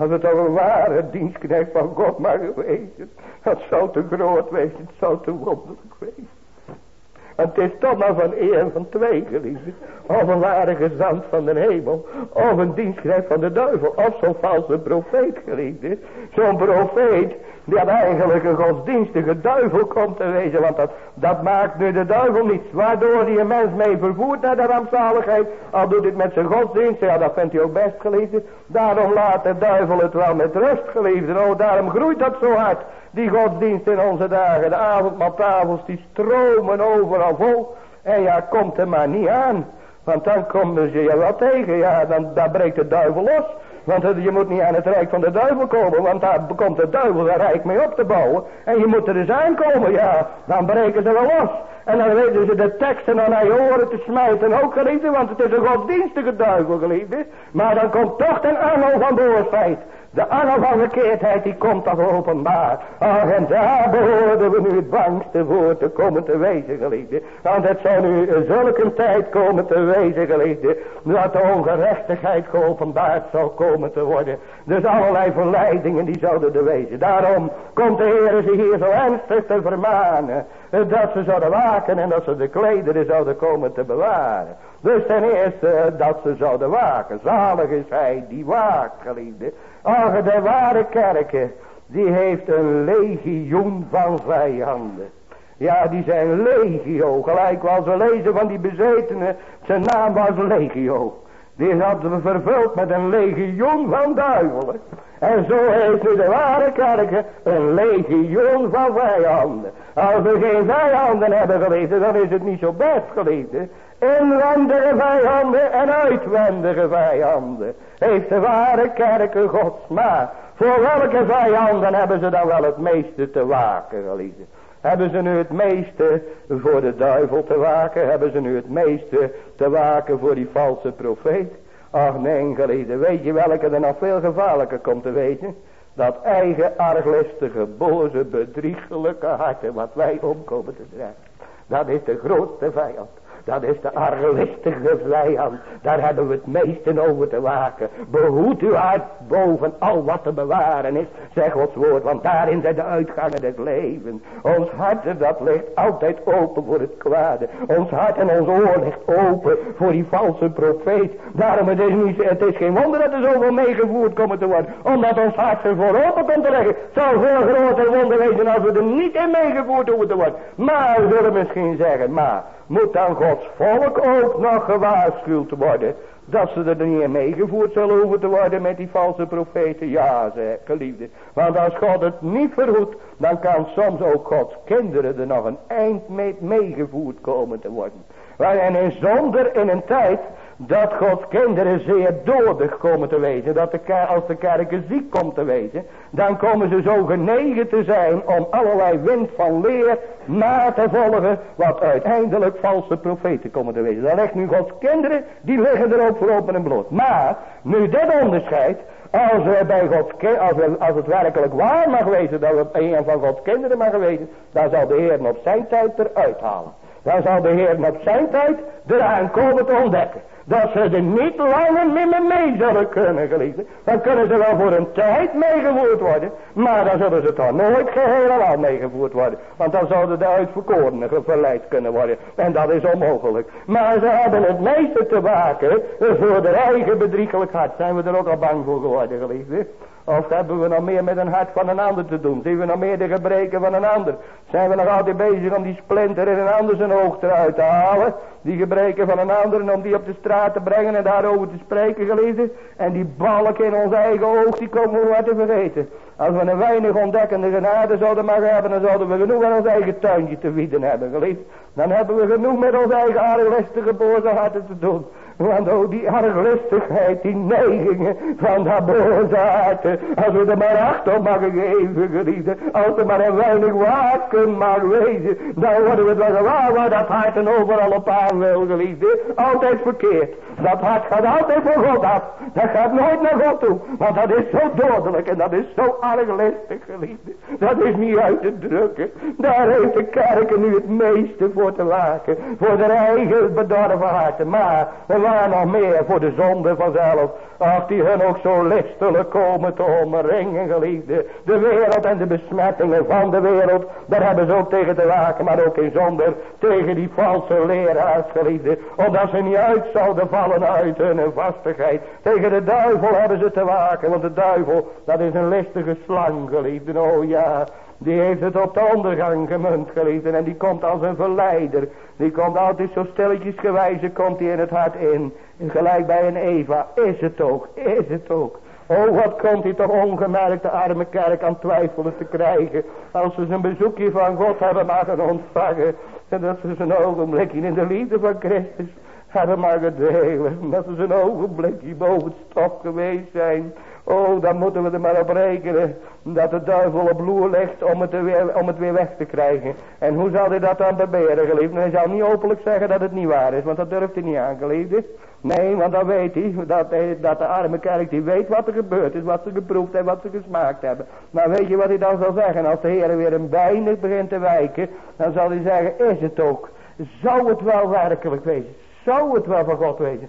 Als het al een ware dienstknecht van God mag wezen. Dat zou te groot wezen. Het zou te wonderlijk wezen. Het is toch maar van één van twee geliefde. Of een ware gezant van de hemel. Of een dienstknecht van de duivel. Of zo'n valse profeet geliefde. Zo'n profeet die had eigenlijk een godsdienstige duivel komt te wezen. Want dat, dat maakt nu de duivel niets. Waardoor hij een mens mee vervoert naar de rampzaligheid. Al doet het met zijn godsdienst. Ja dat vindt hij ook best geliefde. Daarom laat de duivel het wel met rust geliefde. Oh daarom groeit dat zo hard. Die godsdienst in onze dagen. De avondmaaltafels die stromen overal vol. En ja, komt er maar niet aan. Want dan komen ze je wel tegen. Ja, dan, dan breekt de duivel los. Want je moet niet aan het rijk van de duivel komen. Want daar komt de duivel zijn rijk mee op te bouwen. En je moet er eens aankomen. Ja, dan breken ze wel los. En dan weten ze de teksten aan je oren te smijten ook geliefde. Want het is een godsdienstige duivel geliefde. Maar dan komt toch een angel van boosheid. De angel van die komt toch openbaar. Ach, en daar behoorden we nu het bangste voor te komen te wezen, geliefde. Want het zou nu zulke tijd komen te wezen, geliefde. Dat de ongerechtigheid geopenbaard zal komen te worden. Dus allerlei verleidingen die zouden er wezen. Daarom komt de Heer ze hier zo ernstig te vermanen. Dat ze zouden waken en dat ze de klederen zouden komen te bewaren. Dus ten eerste dat ze zouden waken. Zalig is hij die waakt, geliefde. Ach, de ware kerken, die heeft een legioen van vijanden. Ja, die zijn legio, gelijk als we lezen van die bezetenen, zijn naam was legio. Die hadden we vervuld met een legioen van duivelen. En zo heeft nu de ware kerken een legioen van vijanden. Als we geen vijanden hebben gelezen, dan is het niet zo best geliefde. Inwendige vijanden en uitwendige vijanden. Heeft de ware kerken gods. Maar voor welke vijanden hebben ze dan wel het meeste te waken geliefde? Hebben ze nu het meeste voor de duivel te waken? Hebben ze nu het meeste te waken voor die valse profeet? Ach nee, geliefde, weet je welke er nog veel gevaarlijker komt te weten? Dat eigen arglistige, boze, bedriegelijke harten wat wij omkomen te drijven. Dat is de grootste vijand. Dat is de arglistige vijand. Daar hebben we het meeste over te waken. Behoed uw hart boven al wat te bewaren is. Zeg Gods woord, want daarin zijn de uitgangen des levens. Ons hart dat ligt altijd open voor het kwade. Ons hart en ons oor ligt open voor die valse profeet. Daarom het is, niet, het is geen wonder dat er zoveel meegevoerd komen te worden. Omdat ons hart ervoor open komt te leggen. Zou veel groter wonder wezen als we er niet in meegevoerd hoeven te worden. Maar we zullen misschien zeggen, maar moet dan Gods volk ook nog gewaarschuwd worden. Dat ze er niet meegevoerd zullen hoeven te worden met die valse profeten. Ja, zeg, geliefde. Want als God het niet verhoedt, dan kan soms ook Gods kinderen er nog een eind mee meegevoerd komen te worden. En in zonder in een tijd dat Gods kinderen zeer doordig komen te wezen. Dat de, als de kerken ziek komt te wezen. Dan komen ze zo genegen te zijn om allerlei wind van leer na te volgen. Wat uiteindelijk valse profeten komen te wezen. Dan legt nu Gods kinderen, die liggen er ook voor open en bloot. Maar, nu dit onderscheid. Als, we bij Gods, als, we, als het werkelijk waar mag wezen dat het een van Gods kinderen mag wezen, dan zal de Heer op zijn tijd eruit halen. Dan zal de Heer op zijn tijd eraan komen te ontdekken dat ze er niet langer meer mee zullen kunnen geliefde. Dan kunnen ze wel voor een tijd meegevoerd worden. Maar dan zullen ze toch nooit geheel en al meegevoerd worden. Want dan zouden de uitverkorenen verleid kunnen worden. En dat is onmogelijk. Maar ze hebben het meeste te maken voor de eigen bedriegelijk hart. Zijn we er ook al bang voor geworden geliefde. Of hebben we nog meer met een hart van een ander te doen? Zien we nog meer de gebreken van een ander? Zijn we nog altijd bezig om die splinter in een ander zijn oog eruit te halen? Die gebreken van een ander om die op de straat te brengen en daarover te spreken gelezen? En die balk in ons eigen oog, die komen we maar te vergeten. Als we een weinig ontdekkende genade zouden mogen hebben, dan zouden we genoeg aan ons eigen tuintje te wieden hebben, geliefd. Dan hebben we genoeg met ons eigen arglistige boze harten te doen. Want oh, die arglistigheid, die neigingen van dat boze harten. Als we er maar acht op mogen geven, geliefde. Als er maar een weinig waken mag wezen. Dan worden we wel gewaar waar dat hart en overal op aan wil, geliefde. Altijd verkeerd. Dat hart gaat altijd voor God af. Dat gaat nooit naar God toe. Want dat is zo dodelijk en dat is zo arglistig, geliefde. Dat is niet uit te drukken. Daar heeft de kerken nu het meeste voor te waken. Voor de eigen bedorven harten. Maar waar nog meer voor de zonde vanzelf. Ach, die hun ook zo listelijk komen te omringen, geliefde. De wereld en de besmettingen van de wereld, daar hebben ze ook tegen te waken. Maar ook in zonder tegen die valse leraars, geliefde. Omdat ze niet uit zouden vallen uit hun vastigheid. Tegen de duivel hebben ze te waken. Want de duivel, dat is een listige slang, geliefde. Oh ja, die heeft het op de ondergang gemunt, geliefde. En die komt als een verleider. Die komt altijd zo stilletjes gewijze, komt hij in het hart in. Gelijk bij een Eva. Is het ook, is het ook. Oh, wat komt hij toch ongemerkt de arme kerk aan twijfelen te krijgen. Als ze zijn bezoekje van God hebben mogen ontvangen. En dat ze zijn ogenblikje in de liefde van Christus hebben mogen delen. Dat ze zijn ogenblikje boven het geweest zijn. Oh, dan moeten we er maar op rekenen. Dat de duivel op loer ligt om het, weer, om het weer weg te krijgen. En hoe zal hij dat dan proberen, geliefde? Hij zal niet openlijk zeggen dat het niet waar is. Want dat durft hij niet aan, geliefde. Nee, want dan weet hij dat, dat de arme kerk die weet wat er gebeurd is. Wat ze geproefd en wat ze gesmaakt hebben. Maar weet je wat hij dan zal zeggen? Als de Heer weer een weinig begint te wijken. Dan zal hij zeggen, is het ook? Zou het wel werkelijk wezen? Zou het wel van God wezen?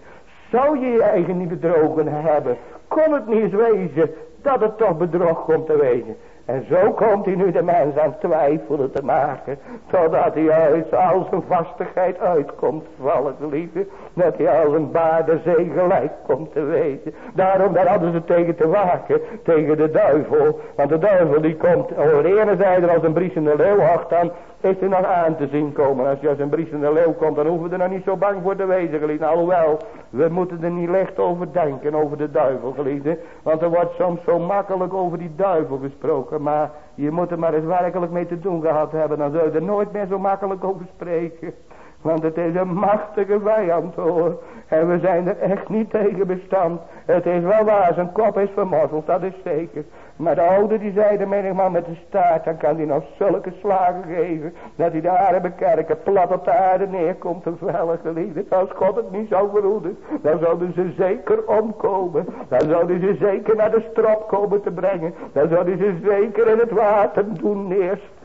Zou je je eigen niet bedrogen hebben? Kon het niet eens wezen dat het toch bedrog komt te wezen? En zo komt hij nu de mens aan twijfelen te maken. Totdat hij uit al zijn vastigheid uitkomt vallen, liefde. Dat hij als een baardenzee gelijk komt te wezen. Daarom daar hadden ze tegen te waken. Tegen de duivel. Want de duivel die komt over de ene zijde als een briesende leeuw dan is er nog aan te zien komen. Als je als een briesende leeuw komt, dan hoeven we er nog niet zo bang voor te wezen, geliefde. Alhoewel, we moeten er niet licht over denken, over de duivel, geliefde. Want er wordt soms zo makkelijk over die duivel gesproken. Maar je moet er maar eens werkelijk mee te doen gehad hebben. Dan zul je er nooit meer zo makkelijk over spreken. Want het is een machtige vijand hoor. En we zijn er echt niet tegen bestand. Het is wel waar, zijn kop is vermozzeld, dat is zeker. Maar de oude die zei de menigman met de staart, dan kan hij nog zulke slagen geven. Dat hij de arme kerken plat op de aarde neerkomt te vellen geliefde. Als God het niet zou verhoeden, dan zouden ze zeker omkomen. Dan zouden ze zeker naar de strop komen te brengen. Dan zouden ze zeker in het water doen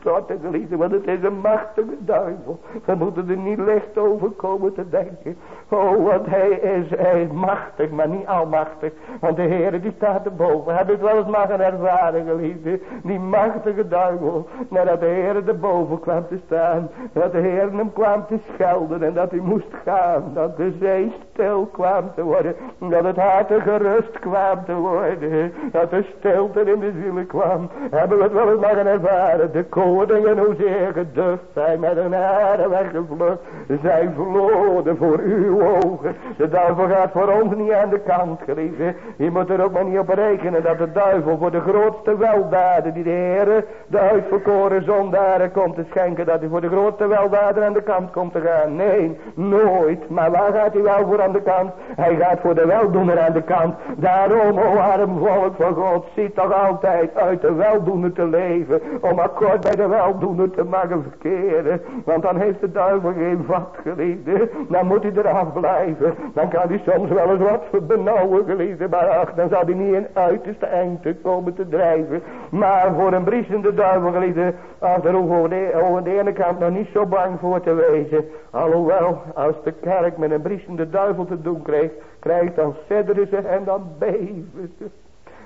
Want het is een machtige duivel. We moeten er niet licht over komen te denken. Oh, want hij is, hij is machtig, maar niet almachtig. Want de Heer die staat erboven. Heb ik wel eens maar ervaren geliefde. Die machtige duivel. Nadat de Heer erboven kwam te staan. Dat de Heer hem kwam te schelden. En dat hij moest gaan. Dat de zee stil kwam te worden. Dat het hart gerust kwam te worden. Dat de stilte in de ziel kwam. Hebben we het wel eens mogen ervaren. De koningen hoezeer gedurfd zijn met een haren weggevlucht. Zijn verloren voor uw ogen. De duivel gaat voor ons niet aan de kant, geliefde. Je moet er ook maar niet op rekenen dat de duivel voor de grootste weldaden die de Heer de uitverkoren zondaren komt te schenken. Dat hij voor de grootste weldaden aan de kant komt te gaan. Nee, nooit. Maar waar gaat hij wel voor aan de kant? Hij gaat voor de weldoener aan de kant. Daarom, o arm volk van God, ziet toch altijd uit de weldoener te leven. Om akkoord bij de weldoener te maken verkeren. Want dan heeft de duivel geen vat geliefde. Dan moet hij eraf blijven. Dan kan hij soms wel eens wat benauwen geliefde. Maar ach, dan zal hij niet in uiterste eind komen te drijven. Maar voor een briesende duivel geliefde. Ach, daar hoeven we over de ene kant nog niet zo bang voor te wezen. Alhoewel, als de kerk met een briesende duivel te doen krijgt. Krijgt dan sidderen ze en dan beven ze.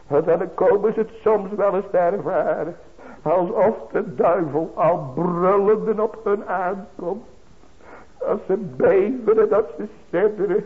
Want dan komen ze het soms wel eens te ervaren. Alsof de duivel al brullende op hun aankomt. Als ze beveren, dat ze sidderen.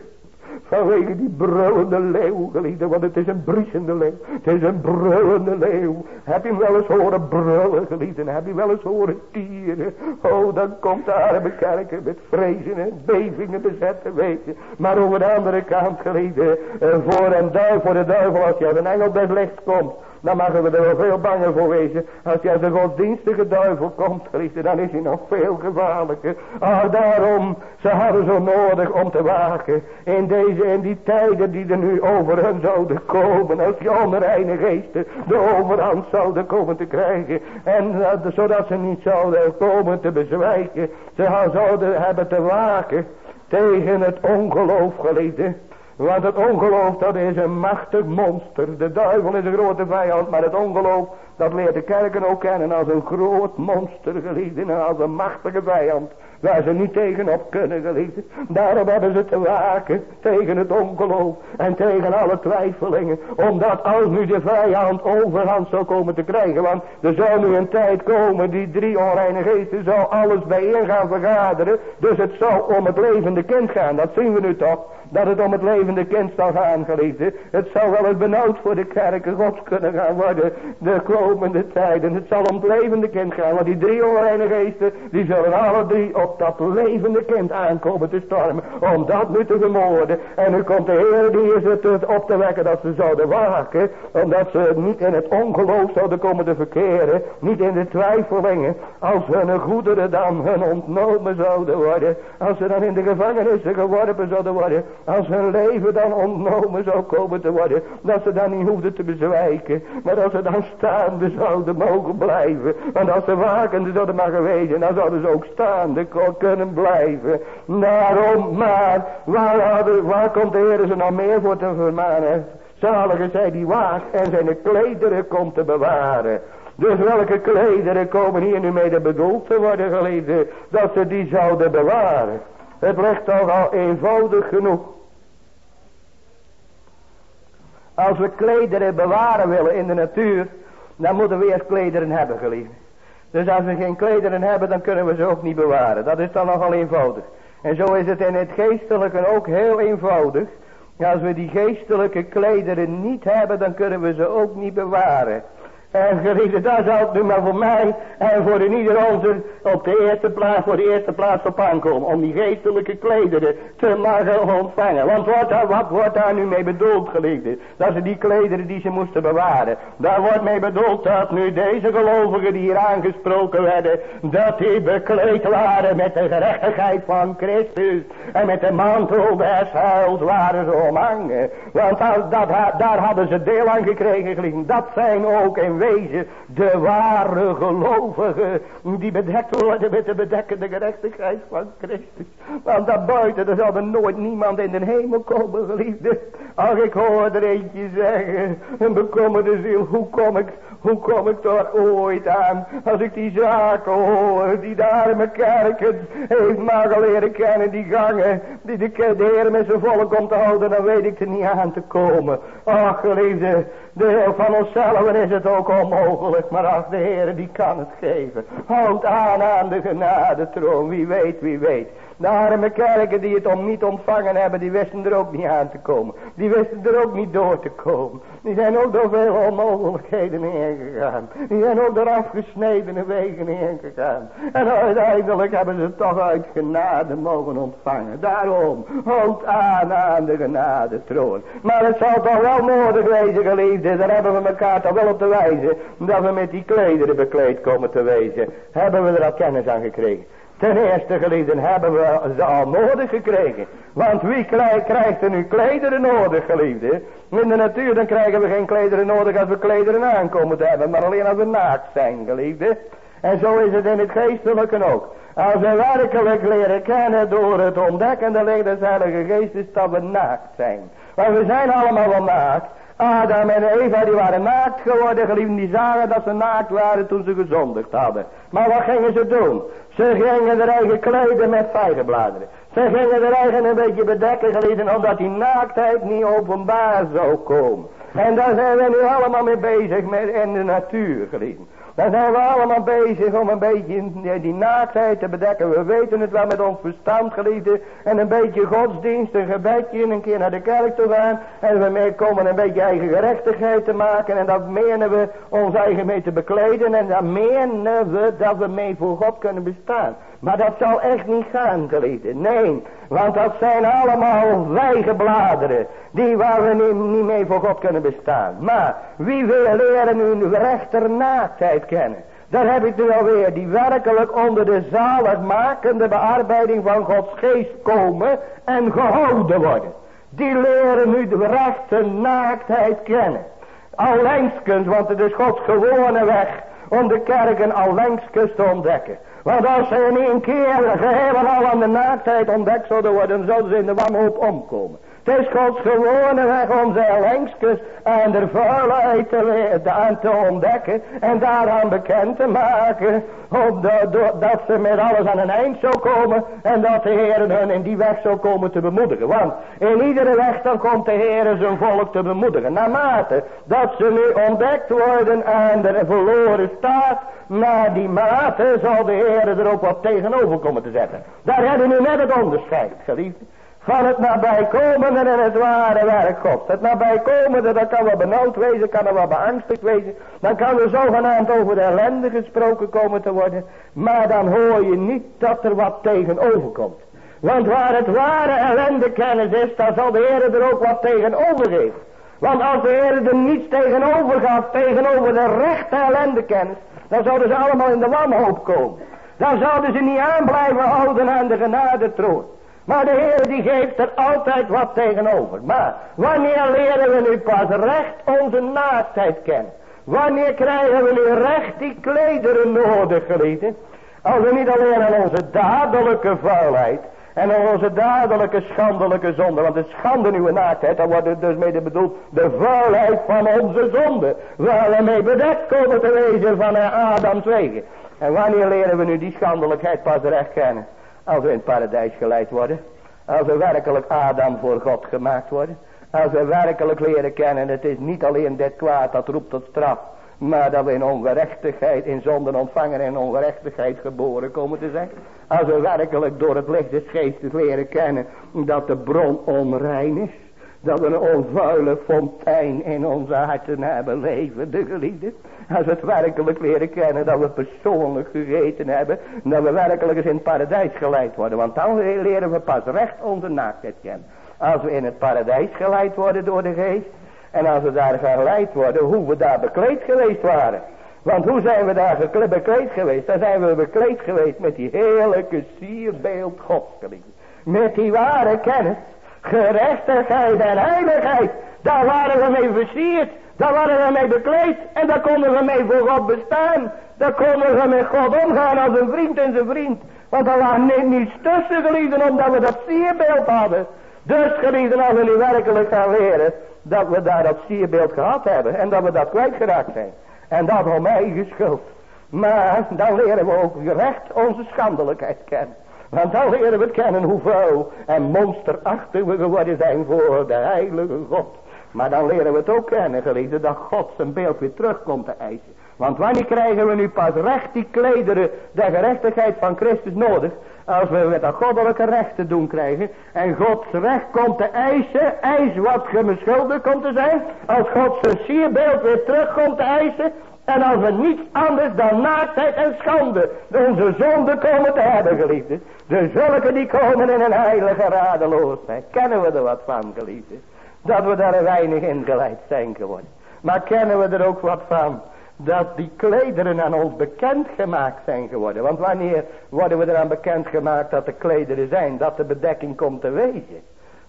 Vanwege die brullende leeuw, geliefde, want het is een briesende leeuw. Het is een brullende leeuw. Heb je wel eens horen brullen, geliefde? Heb je wel eens horen tieren? Oh, dan komt de arme kerken met vrezen en bevingen bezet weten. Maar over de andere kant, geliefde, eh, voor, een duivel, voor de duivel, als je een engel des lichts komt, dan mogen we er wel veel banger voor wezen. Als uit de godsdienstige duivel komt, geliefde, dan is hij nog veel gevaarlijker. Ah, daarom, ze hadden zo nodig om te waken. In deze, in die tijden die er nu over hen zouden komen. Als die onreine geesten de overhand zouden komen te krijgen. En uh, zodat ze niet zouden komen te bezwijken. Ze zouden hebben te waken tegen het ongeloof, geliefde. Want het ongeloof dat is een machtig monster. De duivel is een grote vijand, maar het ongeloof dat leert de kerken ook kennen als een groot monster geliefd en als een machtige vijand. Waar ze niet tegenop kunnen geliefd. Daarom hebben ze te waken tegen het ongeloof en tegen alle twijfelingen. Omdat als nu de vijand overhand zou komen te krijgen. Want er zou nu een tijd komen die drie onreine geesten zou alles bijeen gaan vergaderen. Dus het zou om het levende kind gaan. Dat zien we nu toch dat het om het levende kind zal gaan, geliefde. Het zou wel eens benauwd voor de kerken gods kunnen gaan worden de komende tijden. Het zal om het levende kind gaan, want die drie onreine geesten, die zullen alle drie op dat levende kind aankomen te stormen, om dat nu te vermoorden. En nu komt de Heer, die is het op te wekken dat ze zouden waken, omdat ze niet in het ongeloof zouden komen te verkeren, niet in de twijfelingen, als hun goederen dan hun ontnomen zouden worden, als ze dan in de gevangenissen geworpen zouden worden, als hun leven dan ontnomen zou komen te worden. Dat ze dan niet hoefden te bezwijken. Maar als ze dan staande zouden mogen blijven. Want als ze wakende zouden maar gewezen. Dan zouden ze ook staande kunnen blijven. Daarom maar. Waar, waar komt de Heer ze nog meer voor te vermanen? Zalige zij die waakt en zijn klederen komt te bewaren. Dus welke klederen komen hier nu mee bedoeld te worden geleden. Dat ze die zouden bewaren. Het ligt toch al eenvoudig genoeg. Als we klederen bewaren willen in de natuur, dan moeten we eerst klederen hebben, geliefd. Dus als we geen klederen hebben, dan kunnen we ze ook niet bewaren. Dat is dan nogal eenvoudig. En zo is het in het geestelijke ook heel eenvoudig. Als we die geestelijke klederen niet hebben, dan kunnen we ze ook niet bewaren. En geliefde, daar zal het nu maar voor mij en voor in ieder onze op de eerste plaats, voor de eerste plaats op aankomen. Om die geestelijke klederen te mogen ontvangen. Want wat, wat wordt daar nu mee bedoeld, geliefde? Dat ze die klederen die ze moesten bewaren. Daar wordt mee bedoeld dat nu deze gelovigen die hier aangesproken werden, dat die bekleed waren met de gerechtigheid van Christus. En met de mantel des huils waren ze omhangen. Want dat, dat, daar hadden ze deel aan gekregen, geliefde. Dat zijn ook in de ware gelovigen. Die bedekt worden met de bedekkende gerechtigheid van Christus. Want daarbuiten er zal er nooit niemand in de hemel komen geliefde. Ach ik hoor er eentje zeggen. Een bekommerde ziel. Hoe kom ik, hoe kom ik daar ooit aan. Als ik die zaken hoor. Die de arme kerken heeft maar leren kennen. Die gangen. Die de, de Heer met zijn volk komt te houden. Dan weet ik er niet aan te komen. Ach geliefde. De, van onszelf is het ook onmogelijk. Maar als de Heer die kan het geven. Houd aan aan de genadetroon. Wie weet, wie weet. De arme kerken die het om niet ontvangen hebben, die wisten er ook niet aan te komen. Die wisten er ook niet door te komen. Die zijn ook door veel onmogelijkheden heen gegaan. Die zijn ook door afgesnedene wegen heen gegaan. En uiteindelijk hebben ze toch uit genade mogen ontvangen. Daarom, houd aan aan de genade troon. Maar het zal toch wel nodig wezen, geliefde. Daar hebben we elkaar toch wel op te wijzen. Dat we met die klederen bekleed komen te wezen. Hebben we er al kennis aan gekregen. Ten eerste geliefden hebben we ze al nodig gekregen. Want wie krijgt er nu klederen nodig geliefden? In de natuur dan krijgen we geen klederen nodig als we klederen aankomen te hebben. Maar alleen als we naakt zijn geliefden. En zo is het in het geestelijke ook. Als we werkelijk leren kennen door het ontdekken de licht des Heilige Geestes dat we naakt zijn. Want we zijn allemaal wel naakt. Adam en Eva die waren naakt geworden, geliefden, die zagen dat ze naakt waren toen ze gezondigd hadden. Maar wat gingen ze doen? Ze gingen de eigen kleden met vijgenbladeren. Ze gingen de eigen een beetje bedekken, geliefden, omdat die naaktheid niet openbaar zou komen. En daar zijn we nu allemaal mee bezig met in de natuur, geliefden. Daar zijn we allemaal bezig om een beetje die naaktheid te bedekken. We weten het wel met ons verstand geliefde. En een beetje godsdienst, een gebedje, een keer naar de kerk te gaan. En we komen een beetje eigen gerechtigheid te maken. En dat menen we ons eigen mee te bekleden. En dan menen we dat we mee voor God kunnen bestaan. Maar dat zal echt niet gaan, geliefde. Nee, want dat zijn allemaal bladeren. Die waar we niet, niet mee voor God kunnen bestaan. Maar wie wil leren hun rechternaaktheid kennen? Daar heb ik nu alweer. Die werkelijk onder de zaligmakende bearbeiding van Gods geest komen en gehouden worden. Die leren nu de rechte naaktheid kennen. Allengskens, want het is Gods gewone weg om de kerken allengskens te ontdekken. Want als ze in één keer geheel al aan de naaktheid ontdekt zouden worden, zouden ze in de wanhoop omkomen. Het is Gods gewone weg om zijn lengskus en de vuilheid te, aan te ontdekken en daaraan bekend te maken. Opdat dat ze met alles aan een eind zou komen en dat de Heer hun in die weg zou komen te bemoedigen. Want in iedere weg dan komt de Heer zijn volk te bemoedigen. Naarmate dat ze nu ontdekt worden aan de verloren staat, naar die mate zal de Heer er ook wat tegenover komen te zetten. Daar hebben we nu net het onderscheid, geliefd. Van het nabijkomende en het ware werk Gods. Het nabijkomende, dat kan wel benauwd wezen, kan er wel beangstigd wezen. Dan kan er zogenaamd over de ellende gesproken komen te worden. Maar dan hoor je niet dat er wat tegenover komt. Want waar het ware ellende kennis is, dan zal de Heer er ook wat tegenover geven. Want als de Heer er niets tegenover gaf, tegenover de rechte ellende kennis, dan zouden ze allemaal in de wanhoop komen. Dan zouden ze niet aan blijven houden aan de genade troon. Maar de Heer die geeft er altijd wat tegenover. Maar wanneer leren we nu pas recht onze naaktheid kennen? Wanneer krijgen we nu recht die klederen nodig gelieten? Als we niet alleen aan onze dadelijke vuilheid en aan onze dadelijke schandelijke zonde. Want de schande nieuwe naaktheid, dan wordt dus mede bedoeld de vuilheid van onze zonde. Waar we mee bedekt komen te wezen van Adams wegen. En wanneer leren we nu die schandelijkheid pas recht kennen? Als we in het paradijs geleid worden. Als we werkelijk Adam voor God gemaakt worden. Als we werkelijk leren kennen. Het is niet alleen dit kwaad dat roept tot straf. Maar dat we in ongerechtigheid, in zonden ontvangen en ongerechtigheid geboren komen te zijn. Als we werkelijk door het licht des geestes leren kennen dat de bron onrein is. Dat we een onvuile fontein in onze harten hebben leven, de geliefde. Als we het werkelijk leren kennen dat we persoonlijk gegeten hebben. Dat we werkelijk eens in het paradijs geleid worden. Want dan leren we pas recht onze naaktheid kennen. Als we in het paradijs geleid worden door de geest. En als we daar geleid worden hoe we daar bekleed geweest waren. Want hoe zijn we daar bekleed geweest? Dan zijn we bekleed geweest met die heerlijke sierbeeld Gods. Met die ware kennis, gerechtigheid en heiligheid. Daar waren we mee versierd. Daar waren we mee bekleed. En daar konden we mee voor God bestaan. Daar konden we met God omgaan als een vriend en zijn vriend. Want er lag niets tussen geliefden omdat we dat sierbeeld hadden. Dus geliefden als we nu werkelijk gaan leren. Dat we daar dat sierbeeld gehad hebben. En dat we dat kwijtgeraakt zijn. En dat om eigen schuld. Maar dan leren we ook recht onze schandelijkheid kennen. Want dan leren we kennen hoe vuil en monsterachtig we geworden zijn voor de heilige God. Maar dan leren we het ook kennen, geliefde, dat God zijn beeld weer terugkomt te eisen. Want wanneer krijgen we nu pas recht die klederen der gerechtigheid van Christus nodig? Als we met dat goddelijke recht te doen krijgen. En Gods recht komt te eisen. Eis wat schuldig komt te zijn. Als God zijn sierbeeld weer terugkomt te eisen. En als we niets anders dan naaktheid en schande onze zonde komen te hebben, geliefde. De zulke die komen in een heilige radeloosheid. Kennen we er wat van, geliefde? Dat we daar weinig in geleid zijn geworden. Maar kennen we er ook wat van? Dat die klederen aan ons bekend gemaakt zijn geworden. Want wanneer worden we eraan bekend gemaakt dat de klederen zijn? Dat de bedekking komt te wezen.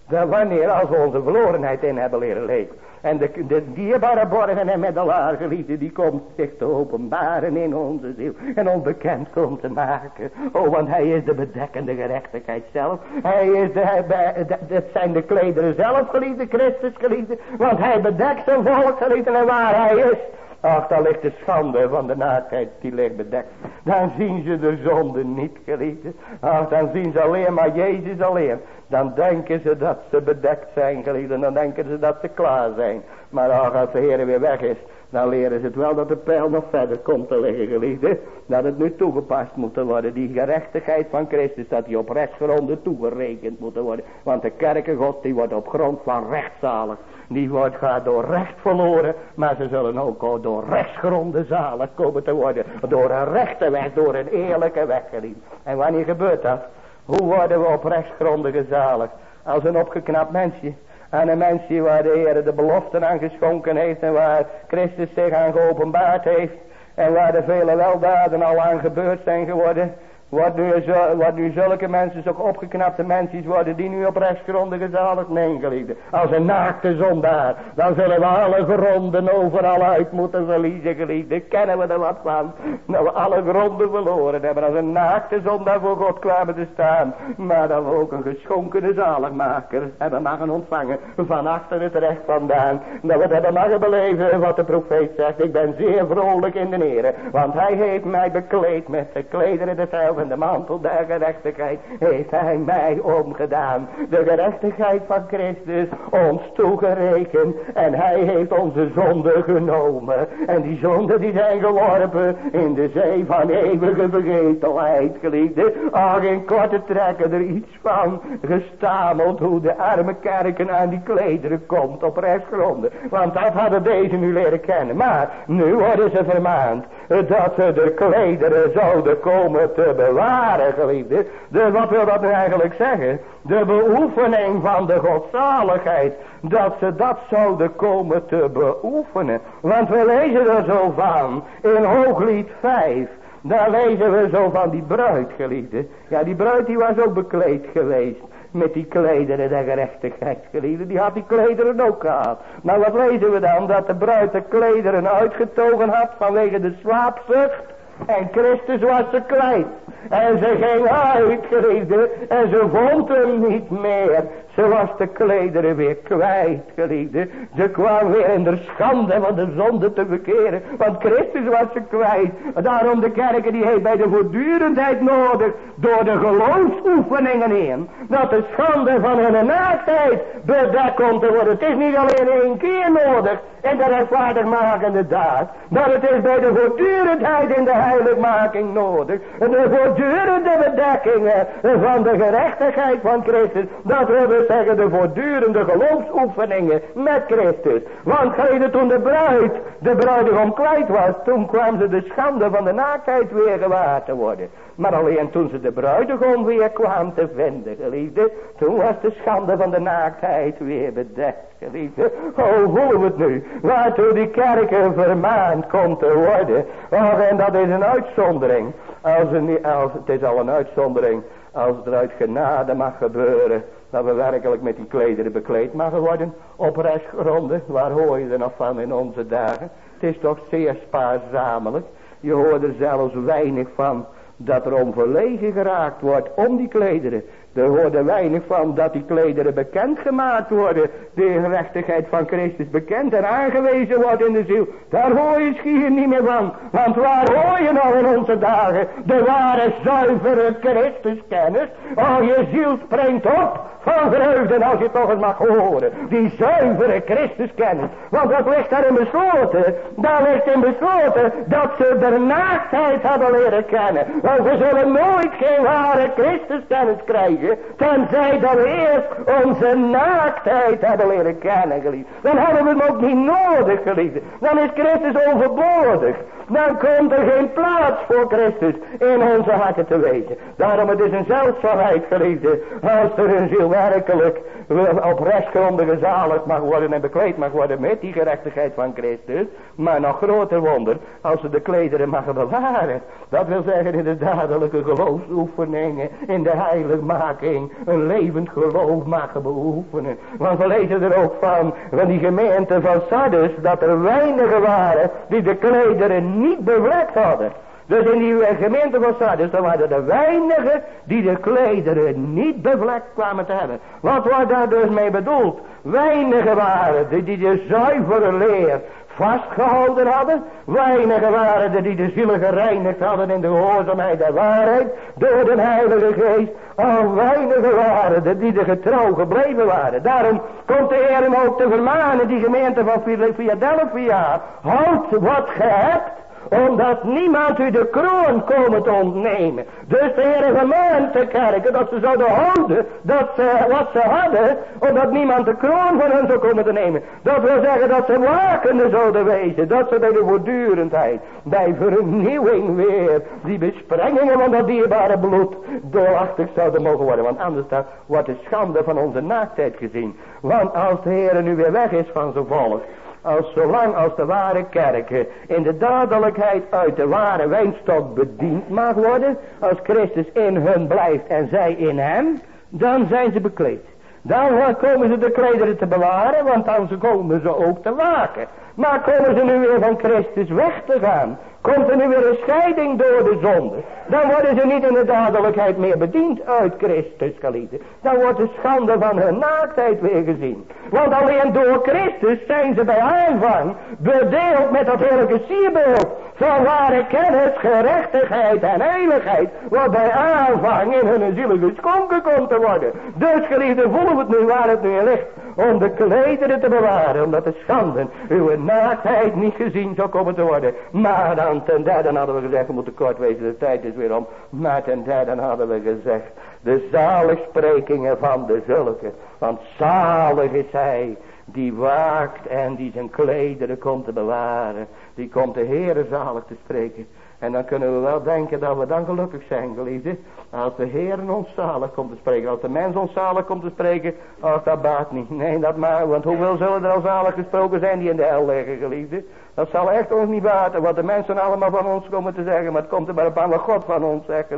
Dat wanneer als we onze verlorenheid in hebben leren leven. En de, de dierbare borgen en middelaar geliefde die komt zich te openbaren in onze ziel. En onbekend komt te maken. Oh want hij is de bedekkende gerechtigheid zelf. Hij is de, het zijn de klederen zelf geliefde, Christus geliefde. Want hij bedekt zijn volk geliefde en waar hij is. Ach, daar ligt de schande van de naaktheid, die ligt bedekt. Dan zien ze de zonde niet, geliefde. Ach, dan zien ze alleen maar Jezus alleen. Dan denken ze dat ze bedekt zijn, geliefde. Dan denken ze dat ze klaar zijn. Maar ach, als de Heer weer weg is, dan leren ze het wel dat de pijl nog verder komt te liggen, geliefde. Dat het nu toegepast moet worden. Die gerechtigheid van Christus, dat die op rechtsgronden toegerekend moet worden. Want de kerken God, die wordt op grond van rechtszalig. Die wordt gaat door recht verloren. Maar ze zullen ook door rechtsgronden zalig komen te worden. Door een rechte weg, door een eerlijke weg, geliefd. En wanneer gebeurt dat? Hoe worden we op rechtsgronden gezalig? Als een opgeknapt mensje. En een mensje waar de Heer de beloften aan geschonken heeft. En waar Christus zich aan geopenbaard heeft. En waar de vele weldaden al aan gebeurd zijn geworden. Wat nu, zulke mensen, zulke opgeknapte mensen worden die nu op rechtsgronden gezaligd nee geliefde. Als een naakte zondaar, dan zullen we alle gronden overal uit moeten verliezen geliefde. Kennen we er wat van? Dat we alle gronden verloren hebben als een naakte zondaar voor God kwamen te staan. Maar dat we ook een geschonkene zaligmaker hebben mogen ontvangen van achter het recht vandaan. Dat we het hebben mogen beleven wat de profeet zegt. Ik ben zeer vrolijk in de Heer, want hij heeft mij bekleed met de klederen des heil de mantel der gerechtigheid heeft hij mij omgedaan. De gerechtigheid van Christus ons toegerekend. En hij heeft onze zonde genomen. En die zonden die zijn geworpen in de zee van eeuwige vergetelheid, geliefde. Ach, in korte trekken er iets van gestameld hoe de arme kerken aan die klederen komt op rechtsgronden. Want dat hadden deze nu leren kennen. Maar nu worden ze vermaand dat ze de klederen zouden komen te bewaren, geliefde. Dus wat wil dat eigenlijk zeggen? De beoefening van de godzaligheid. Dat ze dat zouden komen te beoefenen. Want we lezen er zo van in Hooglied 5. Daar lezen we zo van die bruid, geliefde. Ja, die bruid die was ook bekleed geweest met die klederen der gerechtigheid, geliefde. Die had die klederen ook gehad. Nou, wat lezen we dan? Dat de bruid de klederen uitgetogen had vanwege de slaapzucht. En Christus was ze kwijt. En ze ging uit, geliefde. En ze vond hem niet meer. Ze was de klederen weer kwijt, geliefde. Ze kwam weer in de schande van de zonde te verkeren. Want Christus was ze kwijt. Daarom de kerken die heeft bij de voortdurendheid nodig. Door de geloofsoefeningen in. Dat de schande van hun naaktheid bedekt komt te worden. Het is niet alleen één keer nodig. In de rechtvaardigmakende daad. Maar het is bij de voortdurendheid in de heiligmaking nodig. De voortdurende bedekkingen van de gerechtigheid van Christus. Dat we zeggen de voortdurende geloofsoefeningen met Christus. Want geleden toen de bruid, de bruidegom kwijt was, toen kwam ze de schande van de naaktheid weer gewaar te worden. Maar alleen toen ze de bruidegom weer kwam te vinden, geliefde, toen was de schande van de naaktheid weer bedekt, geliefde. Oh, voelen we het nu, waartoe die kerken vermaand komt te worden. Oh, en dat is een uitzondering. Als, een, het is al een uitzondering, als het uit genade mag gebeuren, dat we werkelijk met die klederen bekleed mogen worden. Op rechtsgronden, waar hoor je er nog van in onze dagen? Het is toch zeer spaarzamelijk. Je hoort er zelfs weinig van dat er om verlegen geraakt wordt om die klederen. Er hoort er weinig van dat die klederen bekend gemaakt worden. De gerechtigheid van Christus bekend en aangewezen wordt in de ziel. Daar hoor je schier niet meer van. Want waar hoor je nou in onze dagen? De ware zuivere Christuskennis. Oh, je ziel springt op van vreugde als je toch eens mag horen. Die zuivere Christuskennis. Want wat ligt daarin besloten? Daar ligt in besloten dat ze de naaktheid hadden leren kennen. Want we zullen nooit geen ware Christuskennis krijgen. Tenzij dat eerst onze naaktheid hebben leren kennen, geliefd. Dan hebben we hem ook niet nodig, geliefd. Dan is Christus overbodig. Dan komt er geen plaats voor Christus in onze harten te weten. Daarom het is een zeldzaamheid, geliefde. Als er een ziel werkelijk op rechtsgronden gezaligd mag worden en bekleed mag worden met die gerechtigheid van Christus. Maar nog groter wonder, als ze de klederen mag bewaren. Dat wil zeggen in de dadelijke geloofsoefeningen, in de heiligmaking een levend geloof mag beoefenen. Want we lezen er ook van, van die gemeente van Sardis, dat er weinigen waren die de klederen niet bevlekt hadden. Dus in die gemeente van Sardis, dan waren er weinigen die de klederen niet bevlekt kwamen te hebben. Wat wordt daar dus mee bedoeld? Weinigen waren die, die de zuivere leer vastgehouden hadden. Weinigen waren er die de zielen gereinigd hadden in de gehoorzaamheid der waarheid door de Heilige Geest. Al weinigen waren er die er getrouw gebleven waren. Daarom komt de Heer hem ook te vermanen, die gemeente van Philadelphia. Houd wat ge hebt omdat niemand u de kroon komen te ontnemen. Dus de Heer gemeent de kerken dat ze zouden houden dat ze, wat ze hadden. Omdat niemand de kroon van hen zou komen te nemen. Dat wil zeggen dat ze wakende zouden wezen. Dat ze bij de voortdurendheid, bij vernieuwing weer, die besprengingen van dat dierbare bloed doorachtig zouden mogen worden. Want anders dan wordt de schande van onze naaktheid gezien. Want als de Heer nu weer weg is van zijn volk als zolang als de ware kerken in de dadelijkheid uit de ware wijnstok bediend mag worden, als Christus in hun blijft en zij in hem, dan zijn ze bekleed. Dan komen ze de klederen te bewaren, want dan komen ze ook te waken. Maar komen ze nu weer van Christus weg te gaan, Komt er nu weer een scheiding door de zonde. Dan worden ze niet in de dadelijkheid meer bediend uit Christus geliefde. Dan wordt de schande van hun naaktheid weer gezien. Want alleen door Christus zijn ze bij aanvang bedeeld met dat heerlijke sierbeeld. Van ware kennis, gerechtigheid en heiligheid. Wat bij aanvang in hun zielen geschonken komt te worden. Dus geliefde voelen we het nu waar het nu ligt. Om de klederen te bewaren. Omdat de schande uw naaktheid niet gezien zou komen te worden. Maar dan ten derde hadden we gezegd, we moeten kort wezen, de tijd is weer om. Maar ten derde hadden we gezegd, de zaligsprekingen van de zulke. Want zalig is hij die waakt en die zijn klederen komt te bewaren. Die komt de Heere zalig te spreken. En dan kunnen we wel denken dat we dan gelukkig zijn, geliefde. Als de Heer ons zalig komt te spreken. Als de mens ons zalig komt te spreken. Ach, dat baat niet. Nee, dat maar. Want hoeveel zullen er al zalig gesproken zijn die in de hel liggen, geliefde? Dat zal echt ons niet baten. Wat de mensen allemaal van ons komen te zeggen. Maar het komt er maar op aan wat God van ons zegt.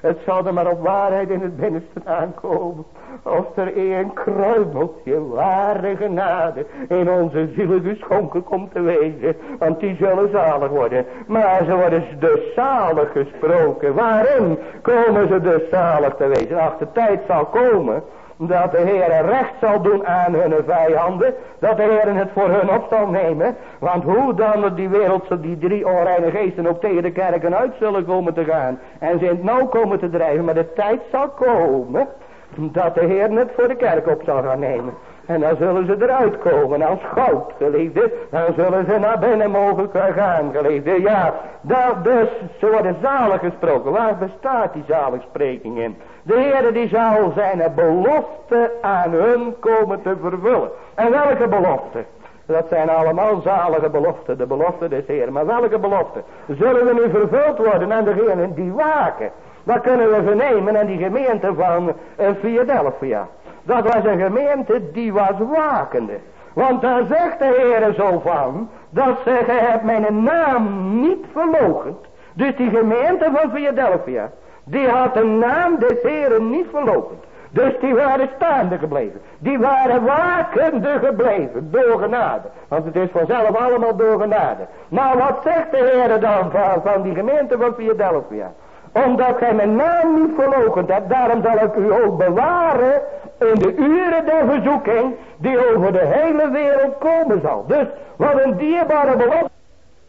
Het zal er maar op waarheid in het binnenste aankomen. Als er een kruimeltje ware genade in onze zielen geschonken komt te wezen. Want die zullen zalig worden. Maar ze worden dus zalig gesproken. Waarom komen ze dus zalig te wezen? Ach, de tijd zal komen dat de Heer recht zal doen aan hun vijanden. Dat de Heer het voor hun op zal nemen. Want hoe dan die wereld, die drie onreine geesten ook tegen de kerken uit zullen komen te gaan. En ze in het nauw komen te drijven. Maar de tijd zal komen dat de Heer het voor de kerk op zal gaan nemen. En dan zullen ze eruit komen als goud, geliefde. Dan zullen ze naar binnen mogen gaan, geliefde. Ja, dat dus, ze worden zalig gesproken. Waar bestaat die zaligspreking in? De Heer die zal zijn belofte aan hun komen te vervullen. En welke belofte? Dat zijn allemaal zalige beloften, de belofte des Heer. Maar welke belofte? Zullen we nu vervuld worden aan degenen die waken? Dat kunnen we vernemen aan die gemeente van uh, Philadelphia. Dat was een gemeente die was wakende. Want daar zegt de Heer zo van. Dat ze, hebt mijn naam niet verlogend. Dus die gemeente van Philadelphia. Die had de naam des Heeren niet verlogend. Dus die waren staande gebleven. Die waren wakende gebleven. Door genade. Want het is vanzelf allemaal door genade. Maar wat zegt de Heer dan van, die gemeente van Philadelphia? Omdat gij mijn naam niet verlogend hebt. Daarom zal ik u ook bewaren in de uren der verzoeking. Die over de hele wereld komen zal. Dus wat een dierbare belofte.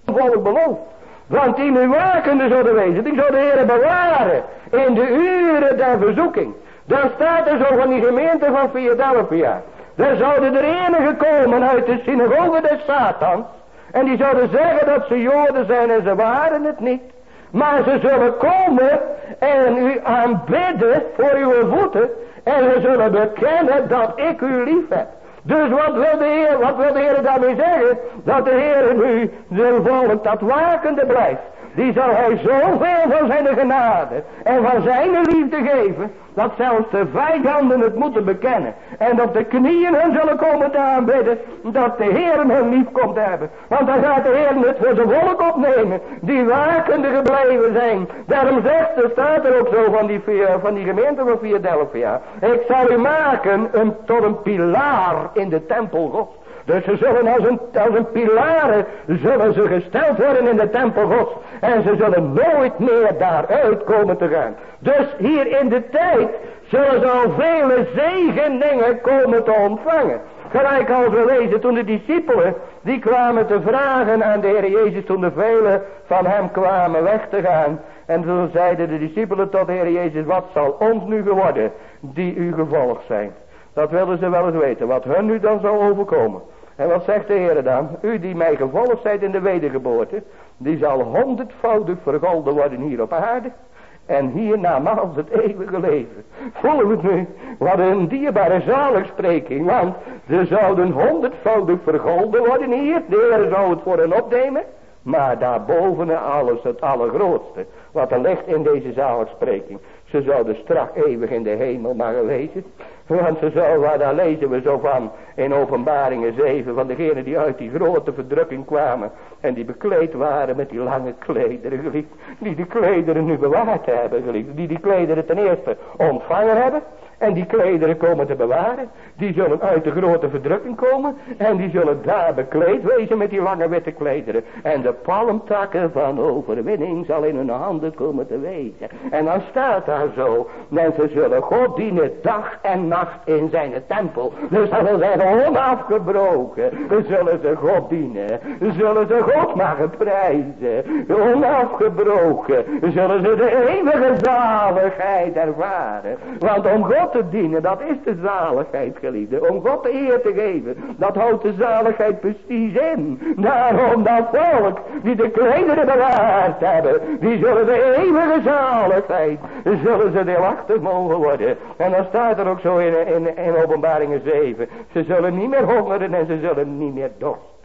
Volk belooft. Want die nu wakende zouden wezen. Die zou de Heer bewaren. In de uren der verzoeking. Dan staat er zo van die gemeente van Philadelphia. Daar zouden er enige komen uit de synagoge des Satans. En die zouden zeggen dat ze Joden zijn en ze waren het niet. Maar ze zullen komen en u aanbidden voor uw voeten. En ze zullen bekennen dat ik u lief heb. Dus wat wil de Heer, wat wil de Heer daarmee zeggen? Dat de Heer nu volk dat wakende blijft. Die zal hij zoveel van zijn genade en van zijn liefde geven, dat zelfs de vijanden het moeten bekennen. En op de knieën hun zullen komen te aanbidden, dat de Heer hun lief komt hebben. Want dan gaat de Heer het voor zijn volk opnemen, die wakende gebleven zijn. Daarom zegt, er staat er ook zo van die, van die gemeente van Philadelphia. Ik zal u maken een, tot een pilaar in de tempel Gods. Dus ze zullen als een, als een pilaren, zullen ze gesteld worden in de tempel gods. En ze zullen nooit meer daaruit komen te gaan. Dus hier in de tijd zullen ze al vele zegeningen komen te ontvangen. Gelijk als we lezen toen de discipelen, die kwamen te vragen aan de Heer Jezus toen de velen van hem kwamen weg te gaan. En toen zeiden de discipelen tot de Heer Jezus, wat zal ons nu geworden die u gevolgd zijn? Dat wilden ze wel eens weten, wat hun nu dan zou overkomen. En wat zegt de Heer dan? U die mij gevolgd zijt in de wedergeboorte, die zal honderdvoudig vergolden worden hier op aarde. En hiernamaals het eeuwige leven. Voelen we het nu? Wat een dierbare zaligspreking. Want ze zouden honderdvoudig vergolden worden hier. De Heer zou het voor hen opnemen. Maar daarboven alles het allergrootste. Wat er ligt in deze zaligspreking. Ze zouden strak eeuwig in de hemel mogen lezen. Want zou, waar daar lezen we zo van in openbaringen 7 van degenen die uit die grote verdrukking kwamen. En die bekleed waren met die lange klederen geliefd. Die die klederen nu bewaard hebben geliefd. Die die klederen ten eerste ontvangen hebben. En die klederen komen te bewaren. Die zullen uit de grote verdrukking komen. En die zullen daar bekleed wezen met die lange witte klederen. En de palmtakken van overwinning zal in hun handen komen te wezen. En dan staat daar zo. Mensen zullen God dienen dag en nacht in zijn tempel. Dus dat wil zeggen onafgebroken. Zullen ze God dienen. Zullen ze God mogen prijzen. Onafgebroken. Zullen ze de eeuwige zaligheid ervaren. Want om te dienen, dat is de zaligheid, geliefde. Om God de eer te geven, dat houdt de zaligheid precies in. Daarom dat volk, die de klederen bewaard hebben, die zullen de eeuwige zaligheid, zullen ze deelachtig mogen worden. En dan staat er ook zo in, in, in openbaringen 7, ze zullen niet meer hongeren en ze zullen niet meer dorsten.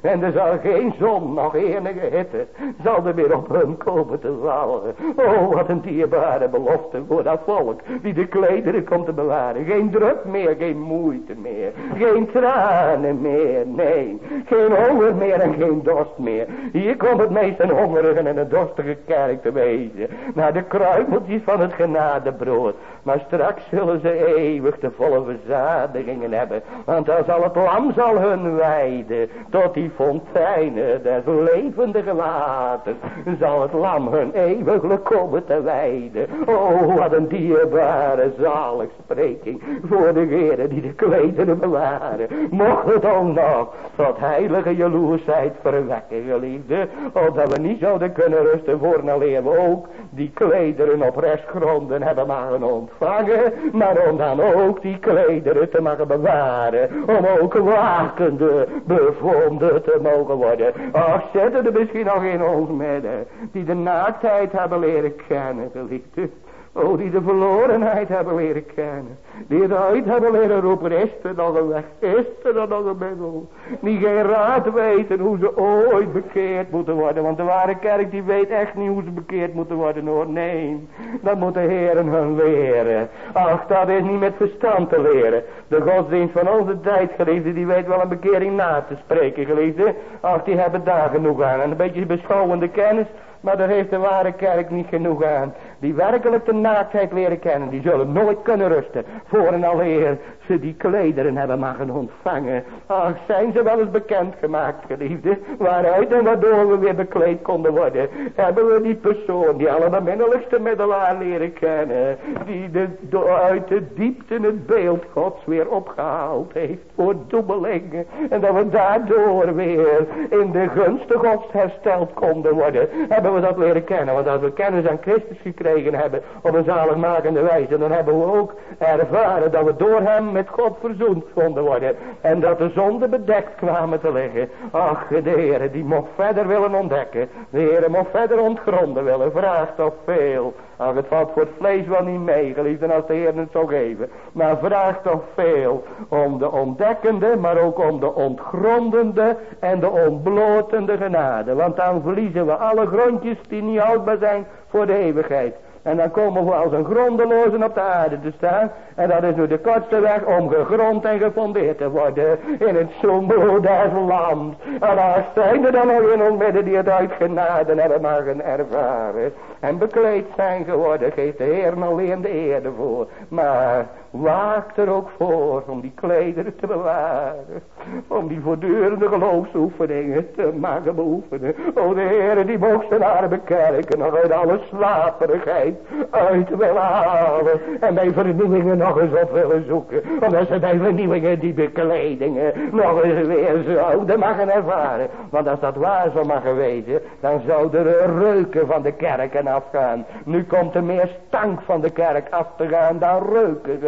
En er zal geen zon, nog enige hitte, zal er weer op hun komen te vallen. Oh, wat een dierbare belofte voor dat volk, die de klederen komt te bewaren. Geen druk meer, geen moeite meer, geen tranen meer, nee. Geen honger meer en geen dorst meer. Hier komt het meest een hongerige en een dorstige kerk te wezen. Naar de kruimeltjes van het genadebrood. Maar straks zullen ze eeuwig de volle verzadigingen hebben. Want dan zal het lam zal hun wijden tot die fonteinen des levendige waters. Zal het lam hun eeuwiglijk komen te wijden. Oh, wat een dierbare spreking voor de heren die de klederen bewaren. Mocht het ook nog tot heilige jaloersheid verwekken, geliefde. Opdat we niet zouden kunnen rusten voor een we ook die klederen op restgronden hebben mogen ontvangen. Maar om dan ook die klederen te mogen bewaren. Om ook wakende bevonden te mogen worden. Ach, zetten er misschien nog in ons midden. Die de naaktheid hebben leren kennen, geliefde. Oh, die de verlorenheid hebben leren kennen. Die het uit hebben leren roepen. Is er nog een weg? Is er nog een middel? Die geen raad weten hoe ze ooit bekeerd moeten worden. Want de ware kerk die weet echt niet hoe ze bekeerd moeten worden hoor. Nee, dat moet de heren hun leren. Ach, dat is niet met verstand te leren. De godsdienst van onze tijd, geliefde, die weet wel een bekering na te spreken, geliefde. Ach, die hebben daar genoeg aan. En een beetje beschouwende kennis. Maar daar heeft de ware kerk niet genoeg aan. Die werkelijk de naaktheid leren kennen. Die zullen nooit kunnen rusten. Voor en alweer ze die klederen hebben mogen ontvangen. Ach, zijn ze wel eens bekend gemaakt, geliefde. Waaruit en waardoor we weer bekleed konden worden. Hebben we die persoon die allerbeminnelijkste middelaar leren kennen. Die de, uit de diepte het beeld gods weer opgehaald heeft. Voor dubbelingen. En dat we daardoor weer in de gunste gods hersteld konden worden. Hebben we dat leren kennen. Want als we kennis aan Christus gekregen hebben op een zaligmakende wijze. Dan hebben we ook ervaren dat we door hem met God verzoend konden worden. En dat de zonde bedekt kwamen te liggen. Ach, de Heer die mocht verder willen ontdekken. De Heer mocht verder ontgronden willen. Vraagt toch veel. Ach, het valt voor het vlees wel niet mee, geliefden, als de Heer het zou geven. Maar vraagt toch veel om de ontdekkende, maar ook om de ontgrondende en de ontblotende genade. Want dan verliezen we alle grondjes die niet houdbaar zijn voor de eeuwigheid. En dan komen we als een grondelozen op de aarde te staan. En dat is nu de kortste weg om gegrond en gefondeerd te worden. In het zombloed des land. En daar zijn er dan nog in ons midden die het uit genade hebben ervaren. En bekleed zijn geworden. Geeft de Heer alleen de eer voor. Maar waakt er ook voor om die klederen te bewaren. Om die voortdurende geloofsoefeningen te maken beoefenen. O de Heer die mocht zijn arme kerken nog uit alle slaperigheid uit willen halen. En bij vernieuwingen nog eens op willen zoeken. Omdat ze bij vernieuwingen die bekledingen nog eens weer zouden mogen ervaren. Want als dat waar zou mogen wezen, dan zouden er reuken van de kerken afgaan. Nu komt er meer stank van de kerk af te gaan dan reuken,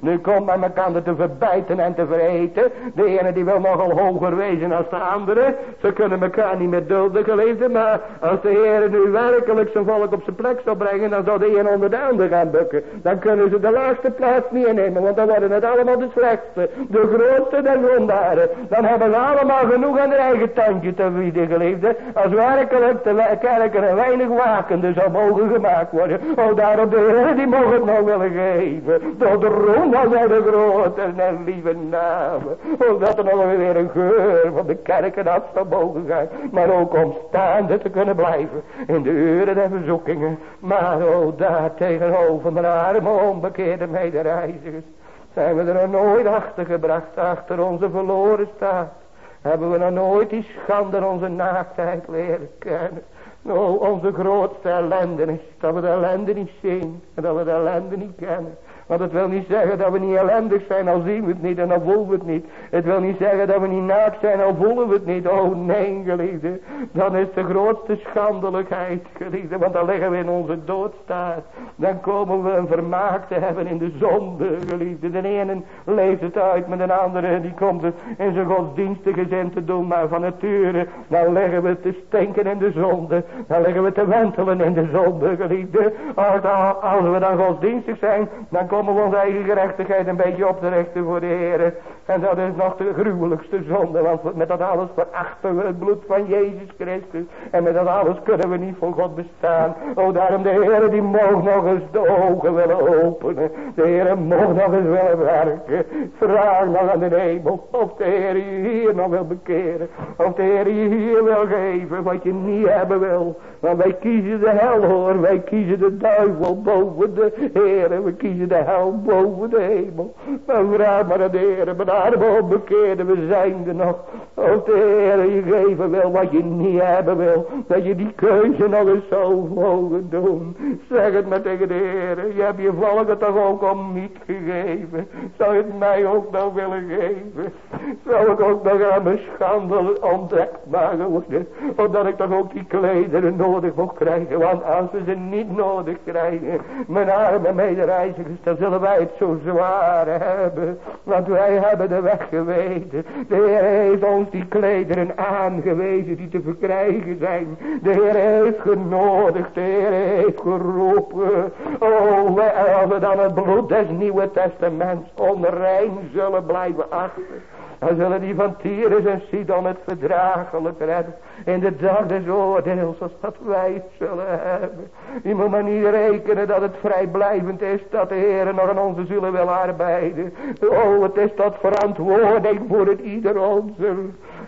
Nu komt men elkaar te verbijten en te vereten. De ene die wil nogal hoger wezen als de andere. Ze kunnen elkaar niet meer dulden, geliefde. Maar als de Heer nu werkelijk zijn volk op zijn plek zou brengen, dan zou de een onder de ander gaan bukken. Dan kunnen ze de laagste plaats niet innemen, want dan worden het allemaal de slechtste. De grootste der zondaren. Dan hebben ze allemaal genoeg aan hun eigen tandje te bieden, geliefde. Als werkelijk de kerken een weinig wakende zou mogen gemaakt worden. Oh, daarom de Heer, die mogen het nog willen geven. Tot de van zijn de grote en lieve namen. Oh, dat er nog weer een geur van de kerken af zou mogen gaan. Maar ook om staande te kunnen blijven in de uren der verzoekingen. Maar oh, daar tegenover mijn arme onbekeerde medereizigers. Zijn we er nog nooit achter gebracht, achter onze verloren staat. Hebben we nog nooit die schande onze naaktheid leren kennen. Nou, onze grootste ellende is dat we de ellende niet zien en dat we de ellende niet kennen. Want het wil niet zeggen dat we niet ellendig zijn, al zien we het niet en al voelen we het niet. Het wil niet zeggen dat we niet naakt zijn, al voelen we het niet. Oh nee, geliefde. Dan is de grootste schandelijkheid, geliefde. Want dan liggen we in onze doodstaat. Dan komen we een vermaak te hebben in de zonde, geliefde. De ene leeft het uit met de andere. Die komt het in zijn godsdienstige zin te doen. Maar van nature, dan leggen we te stinken in de zonde. Dan liggen we te wentelen in de zonde, geliefde. Als, als we dan godsdienstig zijn, dan komen we onze eigen gerechtigheid een beetje op te richten voor de Heer. En dat is nog de gruwelijkste zonde. Want met dat alles verachten we het bloed van Jezus Christus. En met dat alles kunnen we niet voor God bestaan. O daarom de Heer die mocht nog eens de ogen willen openen. De Heer mocht nog eens willen werken. Vraag nog aan de hemel of de Heer je hier nog wil bekeren. Of de Heer je hier wil geven wat je niet hebben wil. Want wij kiezen de hel hoor. Wij kiezen de duivel boven de Heer. We kiezen de hel boven de hemel. Maar vraag maar aan de Heer. Arme onbekeerde, we zijn er nog. Of de Heer je geven wil wat je niet hebben wil. Dat je die keuze nog eens zo mogen doen. Zeg het maar tegen de Heer. Je hebt je volk het toch ook om niet gegeven. Zou je het mij ook nog willen geven? Zou ik ook nog aan mijn schande ontdekt worden? Omdat ik toch ook die klederen nodig mocht krijgen. Want als we ze niet nodig krijgen. Mijn arme medereizigers, dan zullen wij het zo zwaar hebben. Want wij hebben de weg geweten. De Heer heeft ons die klederen aangewezen die te verkrijgen zijn. De Heer heeft genodigd. De Heer heeft geroepen. Oh, als we dan het bloed des Nieuwe Testaments onrein zullen blijven achter. Dan zullen die van Tyrus en Sidon het verdragelijk redden. In de dag des oordeels als dat wij het zullen hebben. Je moet maar niet rekenen dat het vrijblijvend is dat de Heer nog aan onze zullen wil arbeiden. Oh, het is tot verantwoording voor het ieder onze.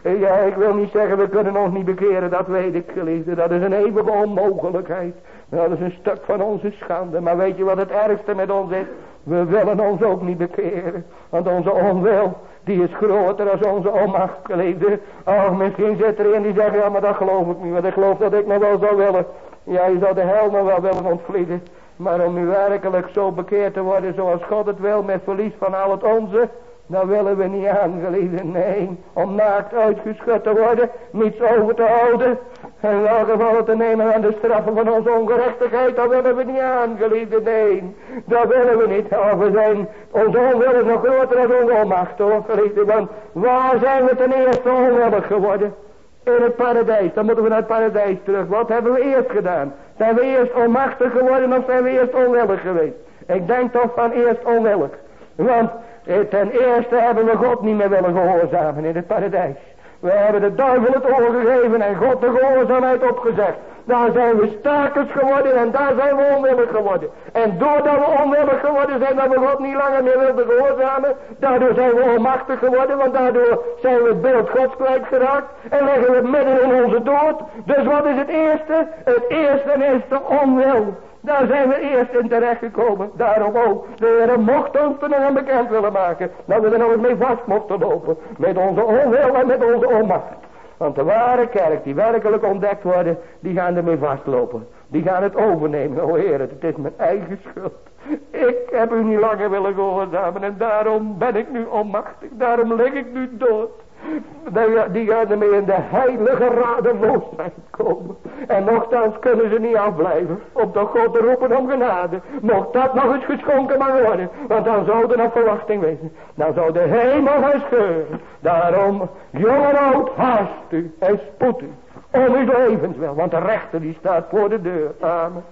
Ja, ik wil niet zeggen we kunnen ons niet bekeren, dat weet ik geliefde. Dat is een eeuwige onmogelijkheid. Dat is een stuk van onze schande. Maar weet je wat het ergste met ons is? We willen ons ook niet bekeren. Want onze onwil, die is groter dan onze onmacht, geliefde. Oh, misschien zit er een die zegt, ja, maar dat geloof ik niet. Want ik geloof dat ik nog wel zou willen. Ja, je zou de hel nog wel willen ontvlieden. Maar om nu werkelijk zo bekeerd te worden zoals God het wil, met verlies van al het onze, Dat willen we niet aan, geliefde. Nee, om naakt uitgeschud te worden, niets over te houden. En wel gevallen te nemen aan de straffen van onze ongerechtigheid, dat willen we niet aan, geliefde. Nee, dat willen we niet. We zijn, onze onwil is nog groter dan onze onmacht, hoor, geliefde. Want waar zijn we ten eerste onwillig geworden? In het paradijs, dan moeten we naar het paradijs terug. Wat hebben we eerst gedaan? Zijn we eerst onmachtig geworden of zijn we eerst onwillig geweest? Ik denk toch van eerst onwillig. Want ten eerste hebben we God niet meer willen gehoorzamen in het paradijs. We hebben de duivel het oor gegeven en God de gehoorzaamheid opgezegd. Daar zijn we stakers geworden en daar zijn we onwillig geworden. En doordat we onwillig geworden zijn dat we God niet langer meer wilden gehoorzamen. Daardoor zijn we onmachtig geworden. Want daardoor zijn we het beeld Gods kwijtgeraakt. En leggen we het midden in onze dood. Dus wat is het eerste? Het eerste is de onwil. Daar zijn we eerst in terecht gekomen. Daarom ook. De Heer mocht ons nog bekend willen maken. Dat we er nog mee vast mochten lopen. Met onze onwil en met onze onmacht. Want de ware kerk die werkelijk ontdekt worden. Die gaan ermee vastlopen. Die gaan het overnemen. O Heer, het is mijn eigen schuld. Ik heb u niet langer willen gehoorzamen. En daarom ben ik nu onmachtig. Daarom lig ik nu dood. Die gaan ermee in de heilige radeloosheid komen. En nogthans kunnen ze niet afblijven. Op de God te roepen om genade. Mocht dat nog eens geschonken mag worden. Want dan zou er nog verwachting wezen. Dan zou de hemel gaan scheuren. Daarom, jong en oud, haast u en spoed u. Om uw levenswel. Want de rechter die staat voor de deur. Amen.